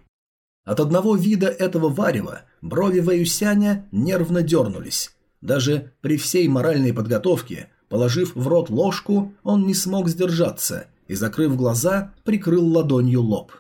От одного вида этого варева брови Вэюсяня нервно дернулись. Даже при всей моральной подготовке, положив в рот ложку, он не смог сдержаться и, закрыв глаза, прикрыл ладонью лоб.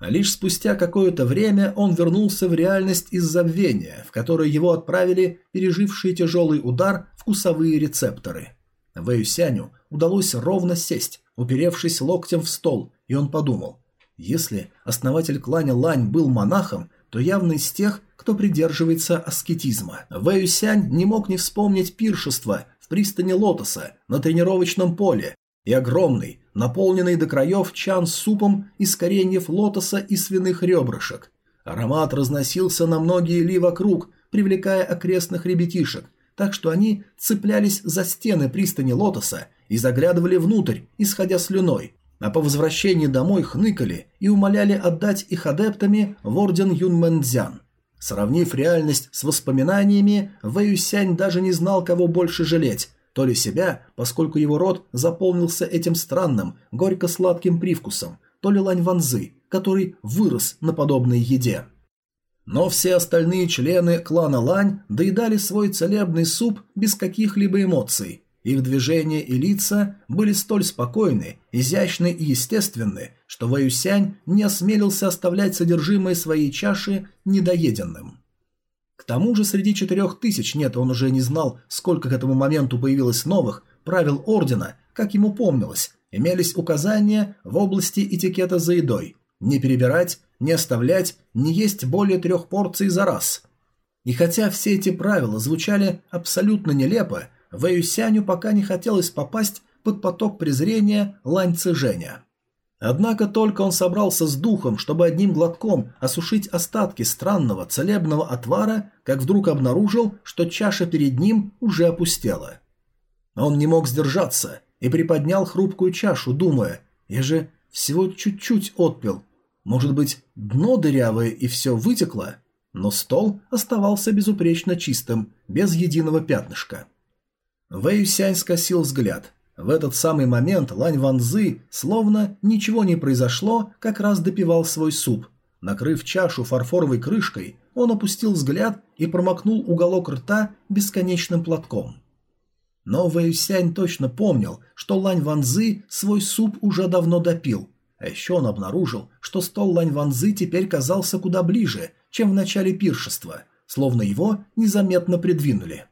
А лишь спустя какое-то время он вернулся в реальность из забвения, в которое его отправили пережившие тяжелый удар вкусовые рецепторы. Вэюсяню удалось ровно сесть, уперевшись локтем в стол, и он подумал, если основатель кланя Лань был монахом, то явно из тех, кто придерживается аскетизма. Вэюсянь не мог не вспомнить пиршество в пристани Лотоса на тренировочном поле и огромный, наполненный до краев чан с супом из кореньев лотоса и свиных ребрышек. Аромат разносился на многие ли вокруг, привлекая окрестных ребятишек, так что они цеплялись за стены пристани лотоса и заглядывали внутрь, исходя слюной, а по возвращении домой хныкали и умоляли отдать их адептами в орден Юнмэнцзян. Сравнив реальность с воспоминаниями, Вэюсянь даже не знал, кого больше жалеть, то ли себя, поскольку его рот заполнился этим странным, горько-сладким привкусом, то ли Лань Ванзы, который вырос на подобной еде. Но все остальные члены клана Лань доедали свой целебный суп без каких-либо эмоций, их движения и лица были столь спокойны, изящны и естественны, что Вэюсянь не осмелился оставлять содержимое своей чаши недоеденным. К тому же среди четырех тысяч, нет, он уже не знал, сколько к этому моменту появилось новых, правил ордена, как ему помнилось, имелись указания в области этикета за едой. Не перебирать, не оставлять, не есть более трех порций за раз. И хотя все эти правила звучали абсолютно нелепо, Вэюсяню пока не хотелось попасть под поток презрения Лань Цзэжэня. Однако только он собрался с духом, чтобы одним глотком осушить остатки странного целебного отвара, как вдруг обнаружил, что чаша перед ним уже опустела. Он не мог сдержаться и приподнял хрупкую чашу, думая, я же всего чуть-чуть отпил. Может быть, дно дырявое и все вытекло? Но стол оставался безупречно чистым, без единого пятнышка. Вэй скосил взгляд. В этот самый момент Лань Ванзы, словно ничего не произошло, как раз допивал свой суп. Накрыв чашу фарфоровой крышкой, он опустил взгляд и промокнул уголок рта бесконечным платком. Но Вэй Сянь точно помнил, что Лань Ванзы свой суп уже давно допил, а еще он обнаружил, что стол Лань Ванзы теперь казался куда ближе, чем в начале пиршества, словно его незаметно придвинули.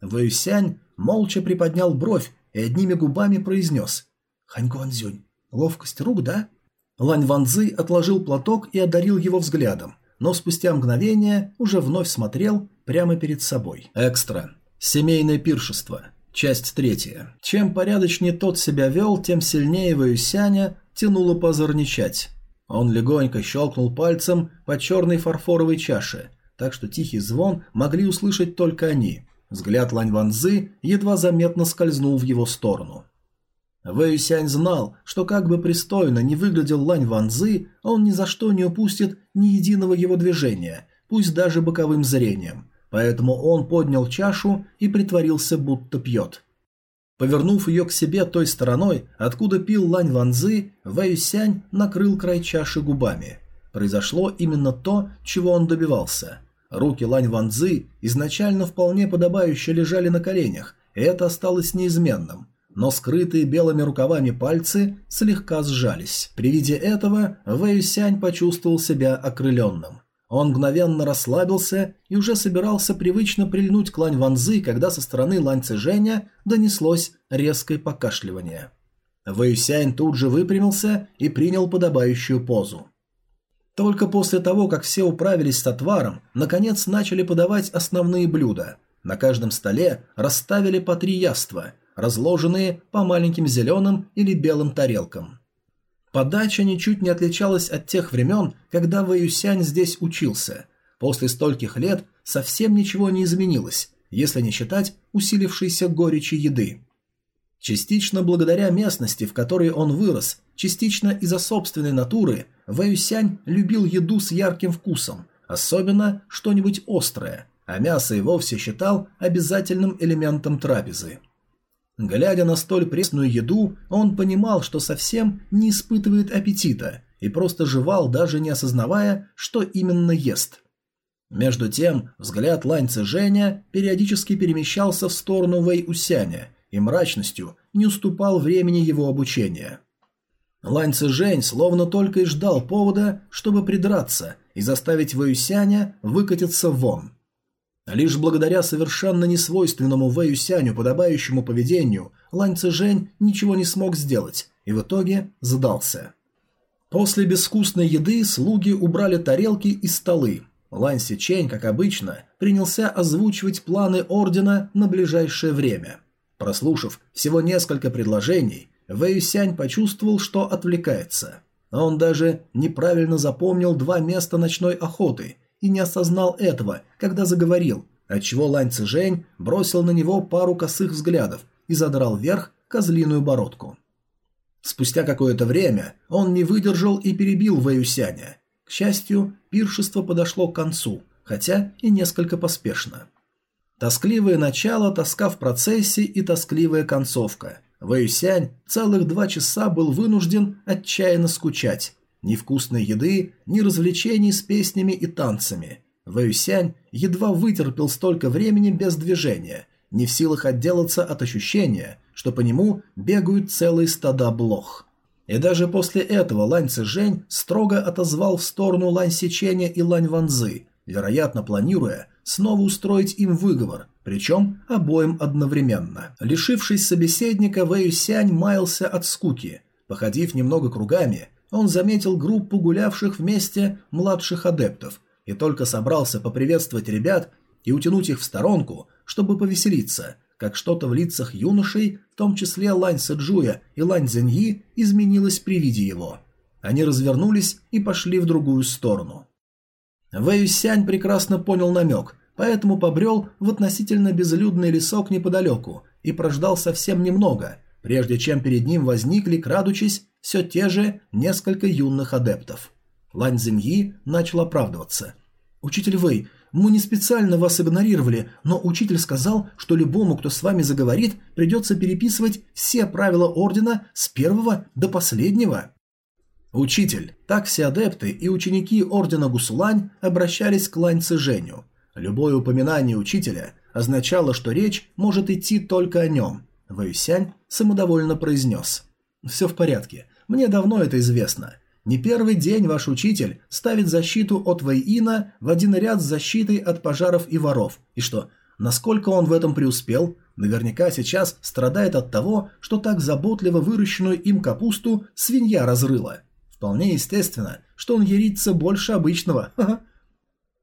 Вэйсянь молча приподнял бровь и одними губами произнес «Хань Гуанзюнь, ловкость рук, да?» Лань Ванзы отложил платок и одарил его взглядом, но спустя мгновение уже вновь смотрел прямо перед собой. Экстра. Семейное пиршество. Часть третья. Чем порядочнее тот себя вел, тем сильнее Ваюсяня тянуло позорничать. Он легонько щелкнул пальцем по черной фарфоровой чаше, так что тихий звон могли услышать только они. Взгляд Лань Ванзы едва заметно скользнул в его сторону. Вэй Сянь знал, что как бы пристойно не выглядел Лань Ванзы, он ни за что не упустит ни единого его движения, пусть даже боковым зрением, поэтому он поднял чашу и притворился, будто пьет. Повернув ее к себе той стороной, откуда пил Лань Ванзы, Вэй Сянь накрыл край чаши губами. Произошло именно то, чего он добивался. Руки Лань Ванзы изначально вполне подобающе лежали на коленях, и это осталось неизменным. Но скрытые белыми рукавами пальцы слегка сжались. При виде этого Вэй Сянь почувствовал себя окрыленным. Он мгновенно расслабился и уже собирался привычно прильнуть к Лань Ванзы, когда со стороны Лань Цзэжэня донеслось резкое покашливание. Вэй Сянь тут же выпрямился и принял подобающую позу. Только после того, как все управились с отваром, наконец начали подавать основные блюда. На каждом столе расставили по три яства, разложенные по маленьким зеленым или белым тарелкам. Подача ничуть не отличалась от тех времен, когда Вэюсянь здесь учился. После стольких лет совсем ничего не изменилось, если не считать усилившейся горечи еды. Частично благодаря местности, в которой он вырос, частично из-за собственной натуры, Вэюсянь любил еду с ярким вкусом, особенно что-нибудь острое, а мясо и вовсе считал обязательным элементом трапезы. Глядя на столь пресную еду, он понимал, что совсем не испытывает аппетита и просто жевал, даже не осознавая, что именно ест. Между тем, взгляд Лань Цзэжэня периодически перемещался в сторону Вэй Усяня и мрачностью не уступал времени его обучения. Лань Цзэжэнь словно только и ждал повода, чтобы придраться и заставить Вэюсяня выкатиться вон. Лишь благодаря совершенно несвойственному Вэюсяню подобающему поведению Лань Цзэжэнь ничего не смог сделать и в итоге сдался. После безвкусной еды слуги убрали тарелки и столы. Лань Сичень, как обычно, принялся озвучивать планы Ордена на ближайшее время. Прослушав всего несколько предложений, Вэй Сянь почувствовал, что отвлекается. Он даже неправильно запомнил два места ночной охоты и не осознал этого, когда заговорил, отчего Лань Цзэжэнь бросил на него пару косых взглядов и задрал вверх козлиную бородку. Спустя какое-то время он не выдержал и перебил Вэюсяня. К счастью, пиршество подошло к концу, хотя и несколько поспешно. Тоскливое начало, тоска в процессе и тоскливая концовка. Вэйсянь целых два часа был вынужден отчаянно скучать. Ни вкусной еды, ни развлечений с песнями и танцами. Вэйсянь едва вытерпел столько времени без движения, не в силах отделаться от ощущения, что по нему бегают целые стада блох. И даже после этого Лань Цзэжэнь строго отозвал в сторону Лань Сечения и Лань Ванзы, вероятно планируя снова устроить им выговор, причем обоим одновременно. Лишившись собеседника, Вэй Сянь маялся от скуки. Походив немного кругами, он заметил группу гулявших вместе младших адептов и только собрался поприветствовать ребят и утянуть их в сторонку, чтобы повеселиться, как что-то в лицах юношей, в том числе Лань Сэджуя и Лань Зеньи, изменилось при виде его. Они развернулись и пошли в другую сторону. Вэй Сянь прекрасно понял намек, поэтому побрел в относительно безлюдный лесок неподалеку и прождал совсем немного, прежде чем перед ним возникли, крадучись, все те же несколько юных адептов. Лань Зиньи начал оправдываться. «Учитель Вэй, мы не специально вас игнорировали, но учитель сказал, что любому, кто с вами заговорит, придется переписывать все правила Ордена с первого до последнего». «Учитель!» Так все адепты и ученики Ордена Гусулань обращались к Лань Цзэню. Любое упоминание учителя означало, что речь может идти только о нем. Вэйсянь самодовольно произнес. «Все в порядке. Мне давно это известно. Не первый день ваш учитель ставит защиту от Вэйина в один ряд с защитой от пожаров и воров. И что, насколько он в этом преуспел? Наверняка сейчас страдает от того, что так заботливо выращенную им капусту свинья разрыла. Вполне естественно, что он ерится больше обычного.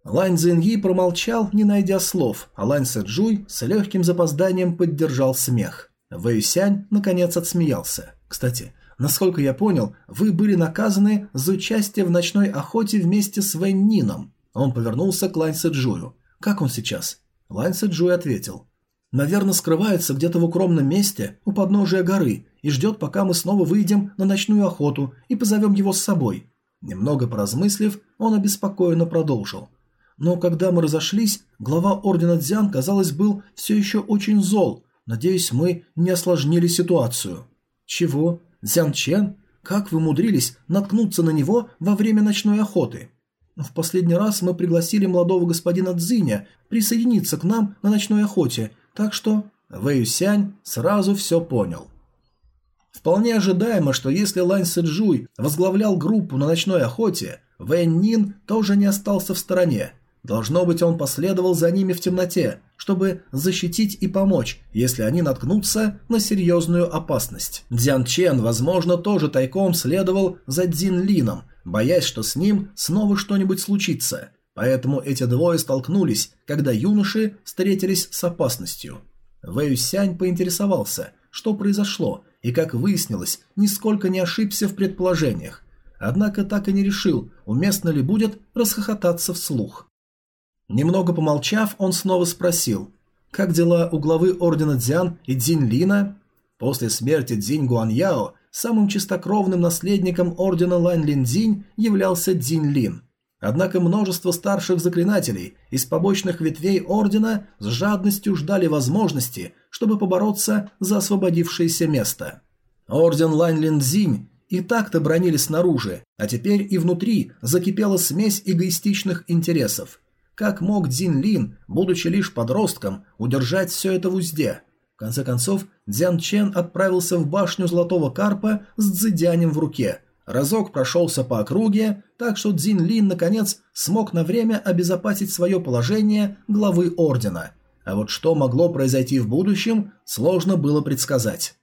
Лань Цзиньи промолчал, не найдя слов, а Лань Сэджуй с легким запозданием поддержал смех. Вэй Сянь наконец отсмеялся. «Кстати, насколько я понял, вы были наказаны за участие в ночной охоте вместе с Вэнь Нином». Он повернулся к Лань Сэджую. «Как он сейчас?» Лань Сэджуй ответил. «Наверное, скрывается где-то в укромном месте у подножия горы и ждет, пока мы снова выйдем на ночную охоту и позовем его с собой». Немного поразмыслив, он обеспокоенно продолжил. Но когда мы разошлись, глава Ордена Дзян, казалось, был все еще очень зол. Надеюсь, мы не осложнили ситуацию. Чего? Дзян Чен? Как вы умудрились наткнуться на него во время ночной охоты? В последний раз мы пригласили молодого господина Цзиня присоединиться к нам на ночной охоте, так что Вэй Сянь сразу все понял. Вполне ожидаемо, что если Лань Сэджуй возглавлял группу на ночной охоте, Вэнь Нин тоже не остался в стороне, Должно быть, он последовал за ними в темноте, чтобы защитить и помочь, если они наткнутся на серьезную опасность. Дзян Чен, возможно, тоже тайком следовал за Дзин Лином, боясь, что с ним снова что-нибудь случится. Поэтому эти двое столкнулись, когда юноши встретились с опасностью. Вэй Сянь поинтересовался, что произошло, и, как выяснилось, нисколько не ошибся в предположениях. Однако так и не решил, уместно ли будет расхохотаться вслух. Немного помолчав, он снова спросил. Как дела у главы ордена Дзян и Дзинь Лина? После смерти Дзинь Гуаньяо самым чистокровным наследником ордена Лань Линдзинь являлся Дзинь Лин. Однако множество старших заклинателей из побочных ветвей ордена с жадностью ждали возможности, чтобы побороться за освободившееся место. Орден Лань Линдзинь и так-то бронили снаружи, а теперь и внутри закипела смесь эгоистичных интересов. Как мог Дзин Лин, будучи лишь подростком, удержать все это в узде – в конце концов, Дзян Чен отправился в башню Золотого Карпа с дзыдянем в руке. Разок прошелся по округе, так что Дзин Лин наконец смог на время обезопасить свое положение главы ордена. А вот что могло произойти в будущем, сложно было предсказать.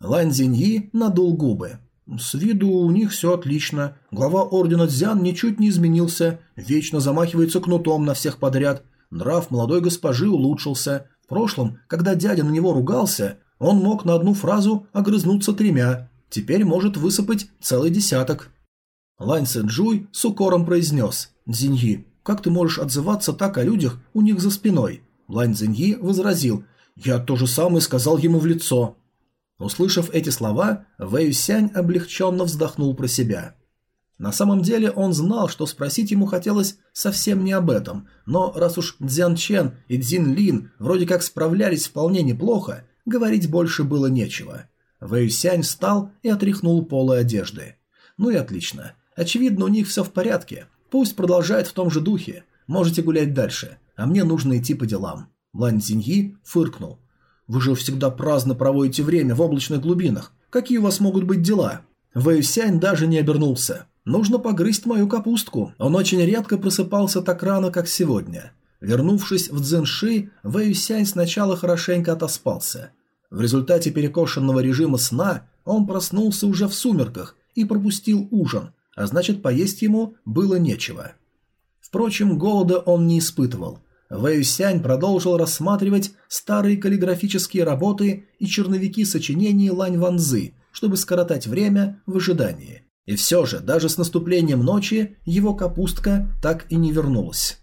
Лань Зиньи надул губы. С виду у них все отлично. Глава ордена Дзян ничуть не изменился, вечно замахивается кнутом на всех подряд. Нрав молодой госпожи улучшился, в прошлом, когда дядя на него ругался, он мог на одну фразу огрызнуться тремя, теперь может высыпать целый десяток. Лань Сэджуй с укором произнес «Дзиньи, как ты можешь отзываться так о людях у них за спиной?» Лань Цзиньи возразил «Я то же самое сказал ему в лицо». Услышав эти слова, Вэй Сянь облегченно вздохнул про себя. На самом деле он знал, что спросить ему хотелось совсем не об этом, но раз уж Дзян Чен и Дзин Лин вроде как справлялись вполне неплохо, говорить больше было нечего. Вэй Сянь встал и отряхнул полы одежды. Ну и отлично. Очевидно, у них все в порядке. Пусть продолжает в том же духе. Можете гулять дальше, а мне нужно идти по делам. Лань Цзиньи фыркнул. «Вы же всегда праздно проводите время в облачных глубинах. Какие у вас могут быть дела?» Вэй Сянь даже не обернулся. Нужно погрызть мою капустку. Он очень редко просыпался так рано, как сегодня. Вернувшись в Цзэнши, Вэй Сянь сначала хорошенько отоспался. В результате перекошенного режима сна он проснулся уже в сумерках и пропустил ужин, а значит поесть ему было нечего. Впрочем, голода он не испытывал. Вэй Сянь продолжил рассматривать старые каллиграфические работы и черновики сочинений Лань Ванзы, чтобы скоротать время в ожидании – и все же, даже с наступлением ночи, его капустка так и не вернулась.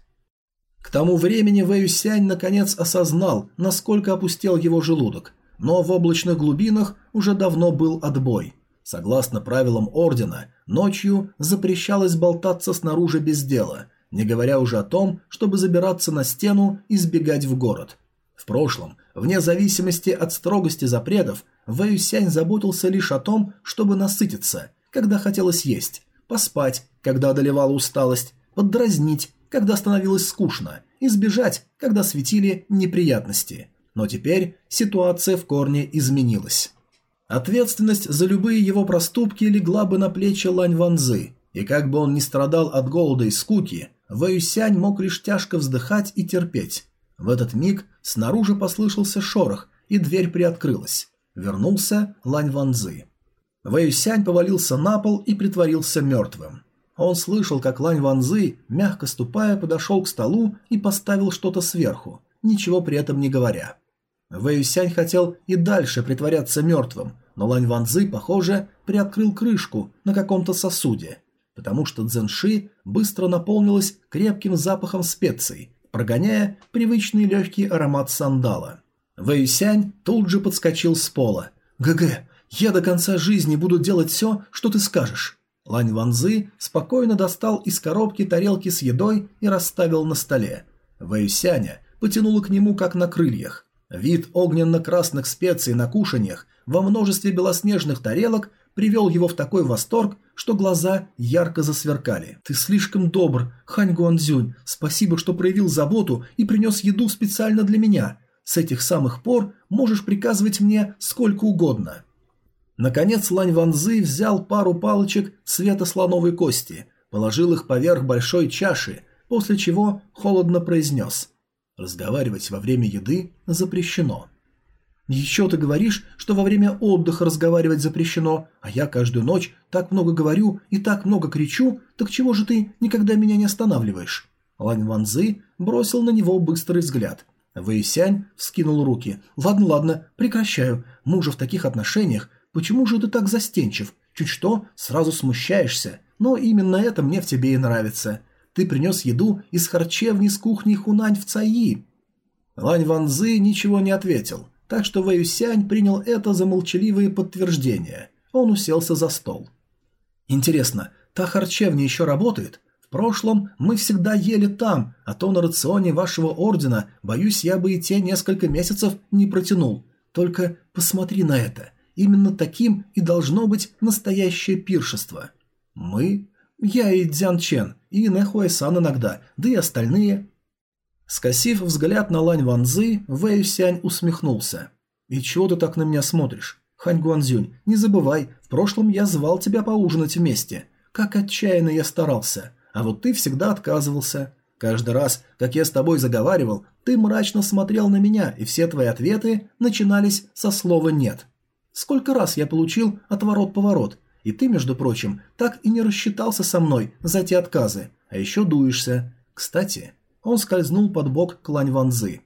К тому времени Вэюсянь наконец осознал, насколько опустел его желудок, но в облачных глубинах уже давно был отбой. Согласно правилам Ордена, ночью запрещалось болтаться снаружи без дела, не говоря уже о том, чтобы забираться на стену и сбегать в город. В прошлом, вне зависимости от строгости запретов, Вэюсянь заботился лишь о том, чтобы насытиться – когда хотелось есть, поспать, когда одолевала усталость, поддразнить, когда становилось скучно, избежать, когда светили неприятности. Но теперь ситуация в корне изменилась. Ответственность за любые его проступки легла бы на плечи Лань Ванзы, и как бы он ни страдал от голода и скуки, Вэюсянь мог лишь тяжко вздыхать и терпеть. В этот миг снаружи послышался шорох, и дверь приоткрылась. Вернулся Лань Ванзы. Вэйсянь повалился на пол и притворился мертвым. Он слышал, как Лань Ванзы, мягко ступая, подошел к столу и поставил что-то сверху, ничего при этом не говоря. Вэйсянь хотел и дальше притворяться мертвым, но Лань Ванзы, похоже, приоткрыл крышку на каком-то сосуде, потому что дзенши быстро наполнилась крепким запахом специй, прогоняя привычный легкий аромат сандала. Вэйсянь тут же подскочил с пола. «ГГ, я до конца жизни буду делать все, что ты скажешь». Лань Ванзы спокойно достал из коробки тарелки с едой и расставил на столе. Вэйсяня потянула к нему, как на крыльях. Вид огненно-красных специй на кушаньях во множестве белоснежных тарелок привел его в такой восторг, что глаза ярко засверкали. «Ты слишком добр, Хань Гуанзюнь. Спасибо, что проявил заботу и принес еду специально для меня. С этих самых пор можешь приказывать мне сколько угодно». Наконец Лань Ванзы взял пару палочек цвета слоновой кости, положил их поверх большой чаши, после чего холодно произнес «Разговаривать во время еды запрещено». «Еще ты говоришь, что во время отдыха разговаривать запрещено, а я каждую ночь так много говорю и так много кричу, так чего же ты никогда меня не останавливаешь?» Лань Ванзы бросил на него быстрый взгляд. Вэйсянь вскинул руки. «Ладно, ладно, прекращаю. Мы уже в таких отношениях, Почему же ты так застенчив? Чуть что, сразу смущаешься. Но именно это мне в тебе и нравится. Ты принес еду из харчевни с кухни Хунань в Цаи. Лань Ван Цзы ничего не ответил, так что Вэй Сянь принял это за молчаливые подтверждения. Он уселся за стол. «Интересно, та харчевня еще работает? В прошлом мы всегда ели там, а то на рационе вашего ордена, боюсь, я бы и те несколько месяцев не протянул. Только посмотри на это. Именно таким и должно быть настоящее пиршество. Мы? Я и Дзян Чен, и Нэхуэ-сан иногда, да и остальные. Скосив взгляд на Лань Ванзы, Вэй Сянь усмехнулся. «И чего ты так на меня смотришь? Хань Гуанзюнь, не забывай, в прошлом я звал тебя поужинать вместе. Как отчаянно я старался, а вот ты всегда отказывался. Каждый раз, как я с тобой заговаривал, ты мрачно смотрел на меня, и все твои ответы начинались со слова «нет». Сколько раз я получил отворот-поворот, и ты, между прочим, так и не рассчитался со мной за те отказы, а еще дуешься. Кстати, он скользнул под бок Клань Ванзы.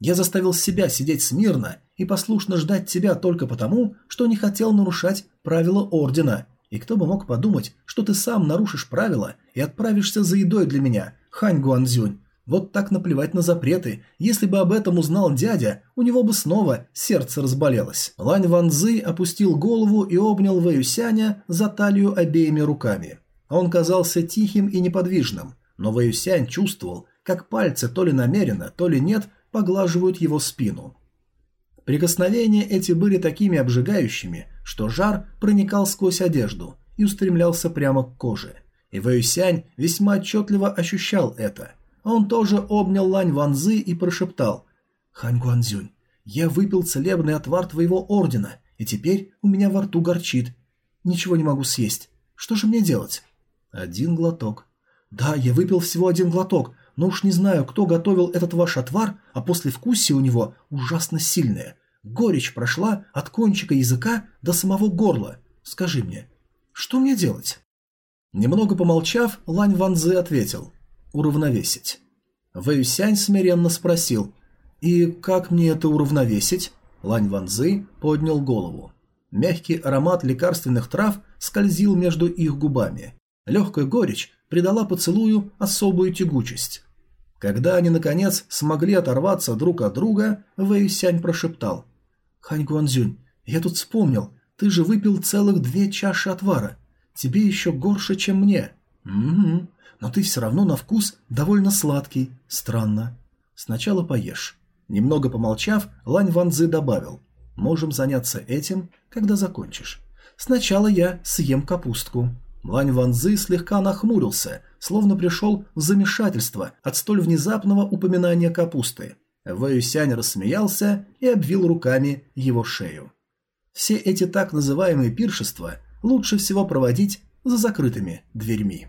Я заставил себя сидеть смирно и послушно ждать тебя только потому, что не хотел нарушать правила Ордена. И кто бы мог подумать, что ты сам нарушишь правила и отправишься за едой для меня, Хань Гуанзюнь. Вот так наплевать на запреты. Если бы об этом узнал дядя, у него бы снова сердце разболелось. Лань Ванзы опустил голову и обнял Вэюсяня за талию обеими руками. Он казался тихим и неподвижным, но Вэюсянь чувствовал, как пальцы то ли намеренно, то ли нет поглаживают его спину. Прикосновения эти были такими обжигающими, что жар проникал сквозь одежду и устремлялся прямо к коже. И Вэйсянь весьма отчетливо ощущал это. Он тоже обнял Лань Ванзы и прошептал «Хань Гуанзюнь, я выпил целебный отвар твоего ордена, и теперь у меня во рту горчит. Ничего не могу съесть. Что же мне делать?» «Один глоток». «Да, я выпил всего один глоток, но уж не знаю, кто готовил этот ваш отвар, а послевкусие у него ужасно сильное. Горечь прошла от кончика языка до самого горла. Скажи мне, что мне делать?» Немного помолчав, Лань Ванзы ответил. «Уравновесить». Вэйсянь смиренно спросил. «И как мне это уравновесить?» Лань Ванзы поднял голову. Мягкий аромат лекарственных трав скользил между их губами. Легкая горечь придала поцелую особую тягучесть. Когда они, наконец, смогли оторваться друг от друга, Вэй Сянь прошептал. «Хань Гуанзюнь, я тут вспомнил, ты же выпил целых две чаши отвара. Тебе еще горше, чем мне». «Угу, но ты все равно на вкус довольно сладкий. Странно. Сначала поешь». Немного помолчав, Лань Ванзы добавил. «Можем заняться этим, когда закончишь. Сначала я съем капустку». Лань Ванзы слегка нахмурился, словно пришел в замешательство от столь внезапного упоминания капусты. Вэй Сянь рассмеялся и обвил руками его шею. Все эти так называемые пиршества лучше всего проводить за закрытыми дверьми.